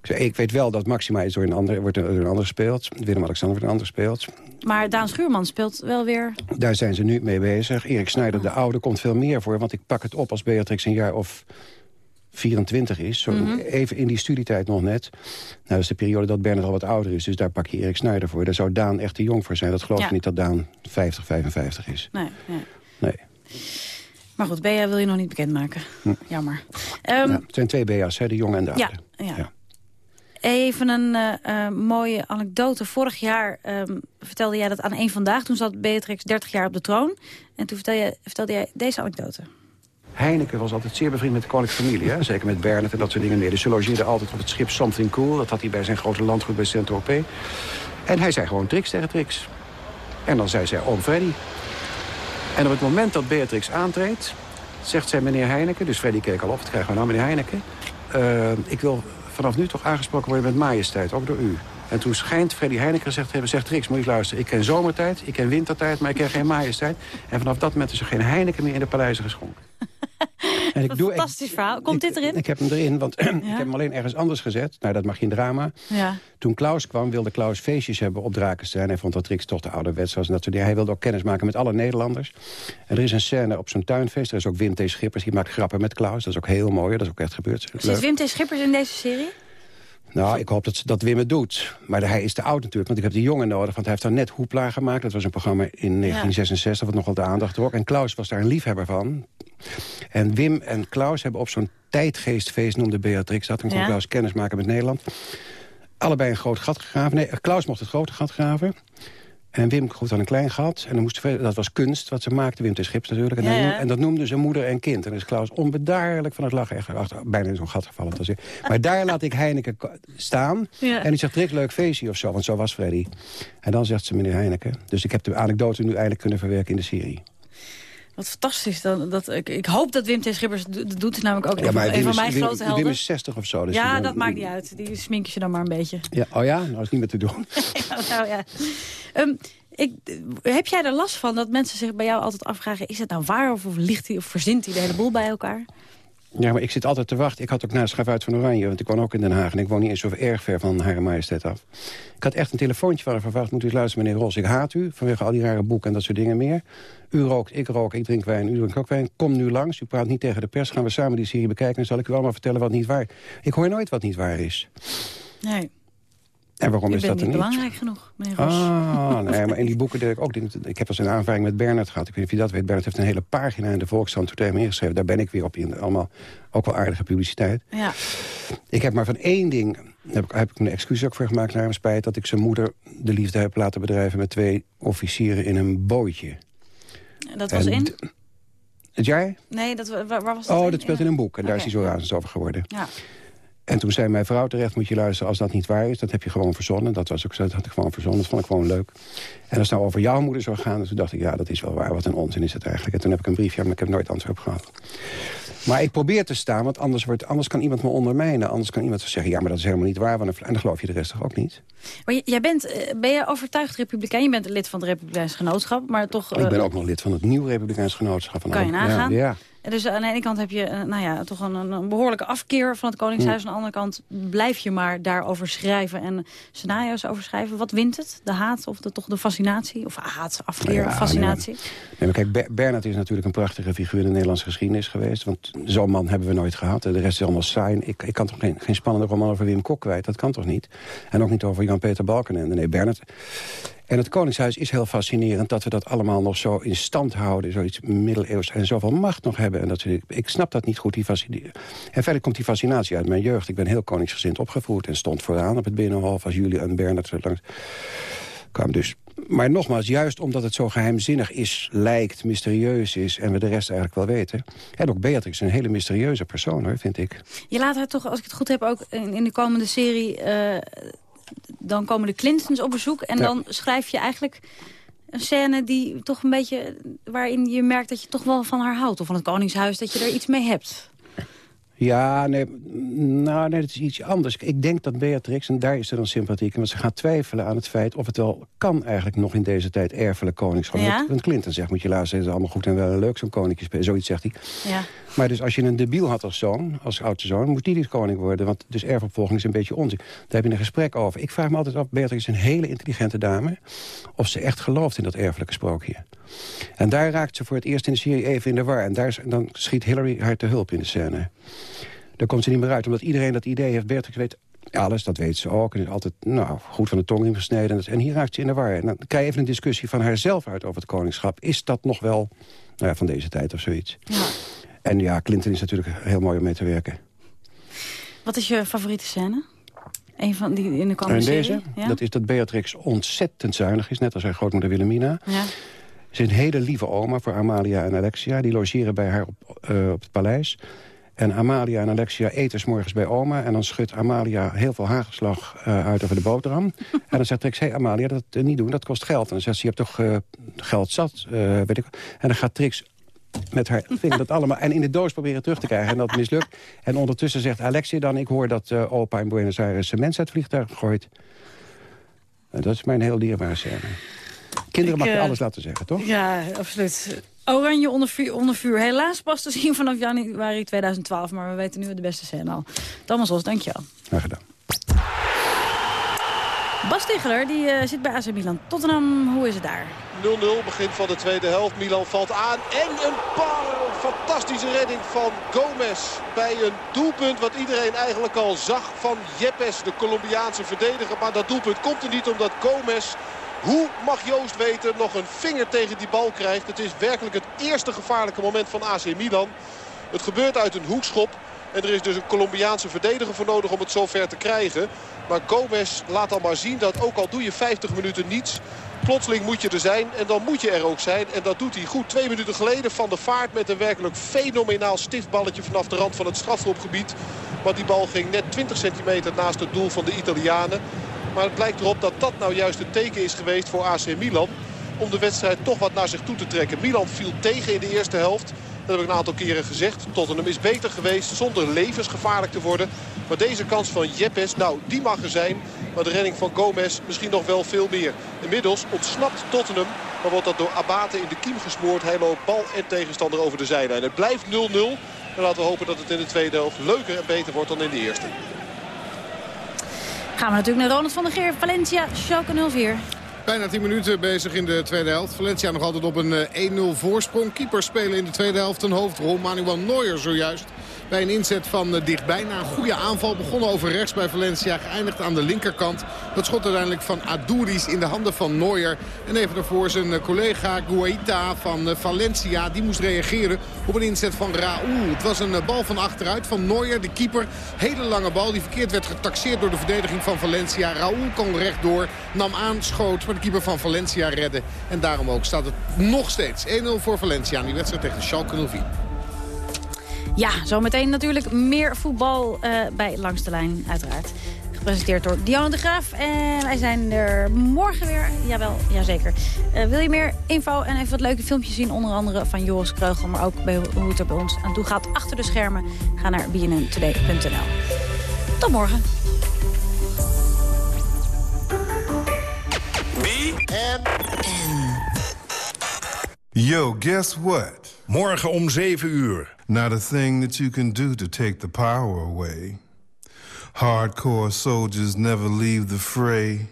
Ik weet wel dat Maxima is door een ander, wordt door een ander gespeeld. Willem-Alexander wordt een ander gespeeld. Maar Daan Schuurman speelt wel weer... Daar zijn ze nu mee bezig. Erik Snijder, de oude, komt veel meer voor. Want ik pak het op als Beatrix een jaar of 24 is. Zo, Mhm. Even in die studietijd nog net. Nou, dat is de periode dat Bernard al wat ouder is. Dus daar pak je Erik Snijder voor. Daar zou Daan echt te jong voor zijn. Dat geloof ik Ja. niet dat Daan 50, 55 is. Nee, nee. Nee. Maar goed, Bea wil je nog niet bekendmaken. Jammer. Hm. Ja, het zijn twee BA's, hè, de jonge en de ja, oude. ja. Even een eh, eh, mooie anekdote. Vorig jaar ehm, vertelde jij dat aan één vandaag. Toen zat Beatrix 30 jaar op de troon. En toen vertelde jij, vertelde jij deze anekdote. Heineken was altijd zeer bevriend met de koninklijke familie. Zeker met Bernard en dat soort dingen meer. Dus ze logeerden altijd op het schip Something Cool. Dat had hij bij zijn grote landgoed bij Saint-Tropez. En hij zei gewoon Trix tegen Trix. En dan zei zij oom Freddy. En op het moment dat Beatrix aantreedt... zegt zij meneer Heineken... dus Freddy keek al op, wat krijgen we nou meneer Heineken... eh, ik wil vanaf nu toch aangesproken worden met majesteit, ook door u. En toen schijnt Freddy Heineken gezegd te hebben... zegt Trix, moet je luisteren, ik ken zomertijd, ik ken wintertijd... maar ik ken geen majesteit. En vanaf dat moment is er geen Heineken meer in de paleizen geschonken. En ik doe, ik, Fantastisch verhaal. Komt dit erin? ik heb hem erin, want ik heb hem alleen ergens anders gezet. Nou, dat mag geen drama. Ja. Toen Klaus kwam, wilde Klaus feestjes hebben op Drakenstein. Hij vond dat Trix toch te ouderwets was. En dat soort dingen. Hij wilde ook kennis maken met alle Nederlanders. En er is een scène op zo'n tuinfeest. Er is ook Wim T. Schippers, die maakt grappen met Klaus. Dat is ook heel mooi, dat is ook echt gebeurd. Zit Leuk. Wim T. Schippers in deze serie? Nou, ik hoop dat, dat Wim het doet. Maar hij is te oud natuurlijk, want ik heb die jongen nodig. Want hij heeft daar net Hoepla gemaakt. Dat was een programma in 1966 wat nogal de aandacht trok. En Klaus was daar een liefhebber van. En Wim en Klaus hebben op zo'n tijdgeestfeest, noemde Beatrix dat. En kon Ja. Klaus kennis maken met Nederland. Allebei een groot gat gegraven. Nee, Klaus mocht het grote gat graven. En Wim groef dan een klein gat. En dan moest verder- dat was kunst wat ze maakte. Wim te Schips natuurlijk. En, Ja, dan- ja. en dat noemden ze moeder en kind. En dan is Klaus onbedaarlijk van het lachen. Echt achter, bijna in zo'n gat gevallen. Maar daar laat ik Heineken staan. Ja. En die zegt, Rick, leuk feestje of zo. Want zo was Freddy. En dan zegt ze meneer Heineken. Dus ik heb de anekdote nu eigenlijk kunnen verwerken in de serie. Wat fantastisch. Dan, dat, ik, ik hoop dat Wim T. Schippers dat doet. namelijk ook van- een Wim van is- mijn Wim- grote helden. Wim is 60 of zo. Dus ja, dat maakt niet uit. Die smink je dan maar een beetje. Ja, oh ja, nou dat is niet meer te doen. Ja, nou ja. Ehm, ik, heb jij er last van dat mensen zich bij jou altijd afvragen... is het nou waar of, of ligt hij of verzint hij de hele boel bij elkaar? Ja, maar ik zit altijd te wachten. Ik had ook naast Schavuit van Oranje, want ik woon ook in Den Haag... en ik woon niet eens zo erg ver van Hare Majesteit af. Ik had echt een telefoontje van haar verwacht. Moet u luisteren, meneer Ros, ik haat u... vanwege al die rare boeken en dat soort dingen meer. U rookt, ik rook, ik drink wijn, u drinkt ook wijn. Kom nu langs, u praat niet tegen de pers. Gaan we samen die serie bekijken... en zal ik u allemaal vertellen wat niet waar Ik hoor nooit wat niet waar is. Nee, En waarom je is dat niet niet? belangrijk genoeg, meneer Ros. Ah, nee, maar in die boeken deed ik ook... Ik heb als een aanvaring met Bernard gehad. Ik weet niet of je dat weet. Bernard heeft een hele pagina in de Volkskrant toen tegen me ingeschreven. Daar ben ik weer op in. Allemaal ook wel aardige publiciteit. Ja. Ik heb maar van één ding... Heb ik, heb ik een excuus ook voor gemaakt naar mijn spijt... dat ik zijn moeder de liefde heb laten bedrijven... met twee officieren in een bootje. Dat was En in? Het jaar? Nee, dat, waar, waar was dat Oh, in? dat speelt in een boek. En daar is hij zo razend over geworden. Ja. En toen zei mijn vrouw terecht, moet je luisteren, als dat niet waar is... dat heb je gewoon verzonnen. Dat, was ook, zo, dat had ik gewoon verzonnen, dat vond ik gewoon leuk. En als het nou over jouw moeder zou gaan, toen dacht ik... ja, dat is wel waar, wat een onzin is het eigenlijk. En toen heb ik een briefje, maar ik heb nooit antwoord op gehad. Maar ik probeer te staan, want anders, wordt, anders kan iemand me ondermijnen. Anders kan iemand zeggen, ja, maar dat is helemaal niet waar. want En dan geloof je de rest toch ook niet? Maar jij bent, eh, ben je overtuigd republikein? Je bent lid van het Republikeins Genootschap, maar toch... ik ben eh, ook nog lid van het Nieuw Republikeins Genootschap. Van Kan je nagaan? Ja, Dus aan de ene kant heb je eh, nou ja, toch een, een- behoorlijke afkeer van het Koningshuis. Mm. Aan de andere kant blijf je maar daarover schrijven en scenario's over schrijven. Wat wint het? De haat of de, toch de fascinatie? Of haat, afkeer, Ja, of fascinatie? Nee, maar kijk, Ber- Bernard is natuurlijk een prachtige figuur in de Nederlandse geschiedenis geweest. Want zo'n man hebben we nooit gehad. De rest is allemaal saai. Ik, ik kan toch geen, geen spannende roman over Wim Kok kwijt? Dat kan toch niet? En ook niet over Jan-Peter Balkenende. Nee, Bernard... En het Koningshuis is heel fascinerend dat we dat allemaal nog zo in stand houden. Zoiets middeleeuws en zoveel macht nog hebben. En dat, ik snap dat niet goed. Die. En verder komt die fascinatie uit mijn jeugd. Ik ben heel koningsgezind opgevoed en stond vooraan op het Binnenhof als jullie en Bernard langs kwamen. Dus maar nogmaals, juist omdat het zo geheimzinnig is, lijkt, mysterieus is... en we de rest eigenlijk wel weten. En ook Beatrix een hele mysterieuze persoon, hoor, vind ik. Je laat haar toch, als ik het goed heb, ook in, in de komende serie... eh, dan komen de Clintons op bezoek en Ja. dan schrijf je eigenlijk een scène die toch een beetje... waarin je merkt dat je toch wel van haar houdt. Of van het Koningshuis, dat je er iets mee hebt. Ja, nee, nou, nee, dat is iets anders. Ik denk dat Beatrix, en daar is ze dan sympathiek... want ze gaat twijfelen aan het feit of het wel kan eigenlijk nog in deze tijd erfelijk koningschap. Ja? Want- Clinton zegt, moet je luisteren, het is allemaal goed en wel leuk zo'n koninkje spelen. Zoiets zegt hij. Ja. Maar dus als je een debiel had als zoon, als oudste zoon... moet die niet koning worden, want dus erfopvolging is een beetje onzin. Daar heb je een gesprek over. Ik vraag me altijd af, Beatrix is een hele intelligente dame... of ze echt gelooft in dat erfelijke sprookje. En daar raakt ze voor het eerst in de serie even in de war. En daar, dan schiet Hillary haar te hulp in de scène. Daar komt ze niet meer uit, omdat iedereen dat idee heeft. Beatrix weet alles, dat weet ze ook. En is altijd nou, goed van de tong ingesneden. En hier raakt ze in de war. En dan krijg je even een discussie van haarzelf uit over het koningschap. Is dat nog wel nou ja, van deze tijd of zoiets? En ja, Clinton is natuurlijk heel mooi om mee te werken. Wat is je favoriete scène? Een van die in de En komende deze, serie? Ja? dat is dat Beatrix ontzettend zuinig is. Net als haar grootmoeder Wilhelmina. Ja. Ze is een hele lieve oma voor Amalia en Alexia. Die logeren bij haar op, eh, op het paleis. En Amalia en Alexia eten 's morgens bij oma. En dan schudt Amalia heel veel hagelslag eh, uit over de boterham. en dan zegt Trix, hé hey, Amalia, dat eh, niet doen, dat kost geld. En dan zegt ze, je hebt toch geld zat, weet ik. En dan gaat Trix met haar vinger dat allemaal... en in de doos proberen terug te krijgen. En dat mislukt. En ondertussen zegt Alexia dan... ik hoor dat eh, opa in Buenos Aires cement uit het vliegtuig gooit. En dat is mijn heel dierbare scène. Kinderen Ik, mag je eh, alles laten zeggen, toch? Ja, absoluut. Oranje onder vuur, onder vuur. Helaas pas te zien vanaf januari 2012. Maar we weten nu de beste scène al. Thomas Os, dankjewel. Graag gedaan. Bas Ticheler, die eh, zit bij AC Milan. Tottenham, hoe is het daar? 0-0, begin van de tweede helft. Milan valt aan en een paar fantastische redding van Gomez. Bij een doelpunt wat iedereen eigenlijk al zag van Yepes, de Colombiaanse verdediger. Maar dat doelpunt komt er niet omdat Gomez, hoe mag Joost weten, nog een vinger tegen die bal krijgt. Het is werkelijk het eerste gevaarlijke moment van AC Milan. Het gebeurt uit een hoekschop. En er is dus een Colombiaanse verdediger voor nodig om het zover te krijgen. Maar Gomez laat dan maar zien dat ook al doe je 50 minuten niets... plotseling moet je er zijn en dan moet je er ook zijn. En dat doet hij goed. Twee minuten geleden van de vaart met een werkelijk fenomenaal stiftballetje... vanaf de rand van het strafschopgebied. Maar die bal ging net 20 centimeter naast het doel van de Italianen. Maar het blijkt erop dat dat nou juist het teken is geweest voor AC Milan... om de wedstrijd toch wat naar zich toe te trekken. Milan viel tegen in de eerste helft. Dat heb ik een aantal keren gezegd. Tottenham is beter geweest zonder levensgevaarlijk te worden. Maar deze kans van Jeppes, nou die mag er zijn. Maar de redding van Gomez misschien nog wel veel meer. Inmiddels ontsnapt Tottenham. Maar wordt dat door Abate in de kiem gesmoord. Hij loopt bal en tegenstander over de zijlijn. Het blijft 0-0. En laten we hopen dat het in de tweede helft leuker en beter wordt dan in de eerste. Gaan we natuurlijk naar Ronald van der Geer. Valencia, Schalke 04. Bijna 10 minuten bezig in de tweede helft. Valencia nog altijd op een eh, 1-0 voorsprong. Keepers spelen in de tweede helft een hoofdrol. Manuel Neuer zojuist bij een inzet van eh, dichtbij. Na een goede aanval begonnen over rechts bij Valencia. Geëindigd aan de linkerkant. Dat schot uiteindelijk van Adouris in de handen van Neuer. En even daarvoor zijn eh, collega Guaita van eh, Valencia. Die moest reageren op een inzet van Raúl. Het was een bal van achteruit van Neuer, de keeper. Hele lange bal die verkeerd werd getaxeerd door de verdediging van Valencia. Raúl kon rechtdoor, nam aan, schoot. Maar de keeper van Valencia redde. En daarom ook staat het nog steeds 1-0 voor Valencia. In die wedstrijd tegen Schalke 04. Ja, zometeen natuurlijk meer voetbal eh, bij Langs de Lijn, uiteraard. Gepresenteerd door Diana de Graaf. En wij zijn er morgen weer. Jawel, jazeker. Uh, wil je meer info en even wat leuke filmpjes zien? Onder andere van Joris Kreugel, maar ook bij hoe het er bij ons aan toe gaat achter de schermen. Ga naar bnntoday.nl. Tot morgen. Yo, guess what? Morgen om 7 uur. Not a thing that you can do to take the power away. Hardcore soldiers never leave the fray.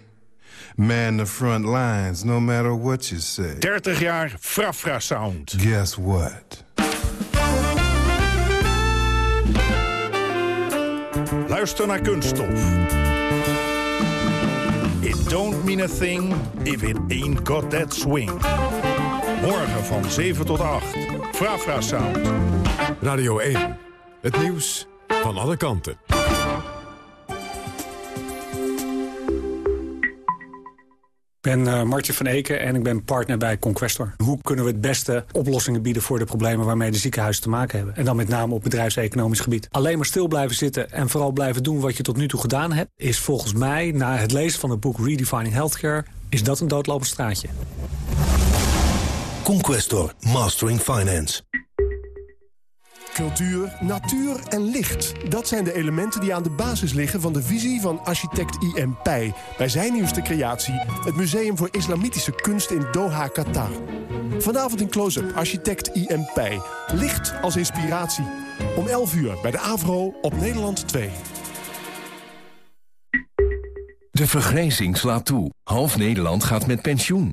Man the front lines, no matter what you say. 30 jaar Frafra Sound. Guess what? Luister naar Kunststof. It don't mean a thing if it ain't got that swing. Morgen van 7 tot 8. Frafra Sound. Radio 1. Het nieuws van alle kanten. Ik ben uh, Martje van Eken en ik ben partner bij Conquestor. Hoe kunnen we het beste oplossingen bieden voor de problemen waarmee de ziekenhuizen te maken hebben? En dan met name op bedrijfseconomisch gebied. Alleen maar stil blijven zitten en vooral blijven doen wat je tot nu toe gedaan hebt... is volgens mij, na het lezen van het boek Redefining Healthcare... is dat een doodlopend straatje. Conquestor, Mastering Finance. Cultuur, natuur en licht. Dat zijn de elementen die aan de basis liggen van de visie van architect I.M. Pei... bij zijn nieuwste creatie, het Museum voor Islamitische Kunst in Doha, Qatar. Vanavond in close-up architect I.M. Pei. Licht als inspiratie. Om 11 uur bij de AVRO op Nederland 2. De vergrijzing slaat toe. Half Nederland gaat met pensioen.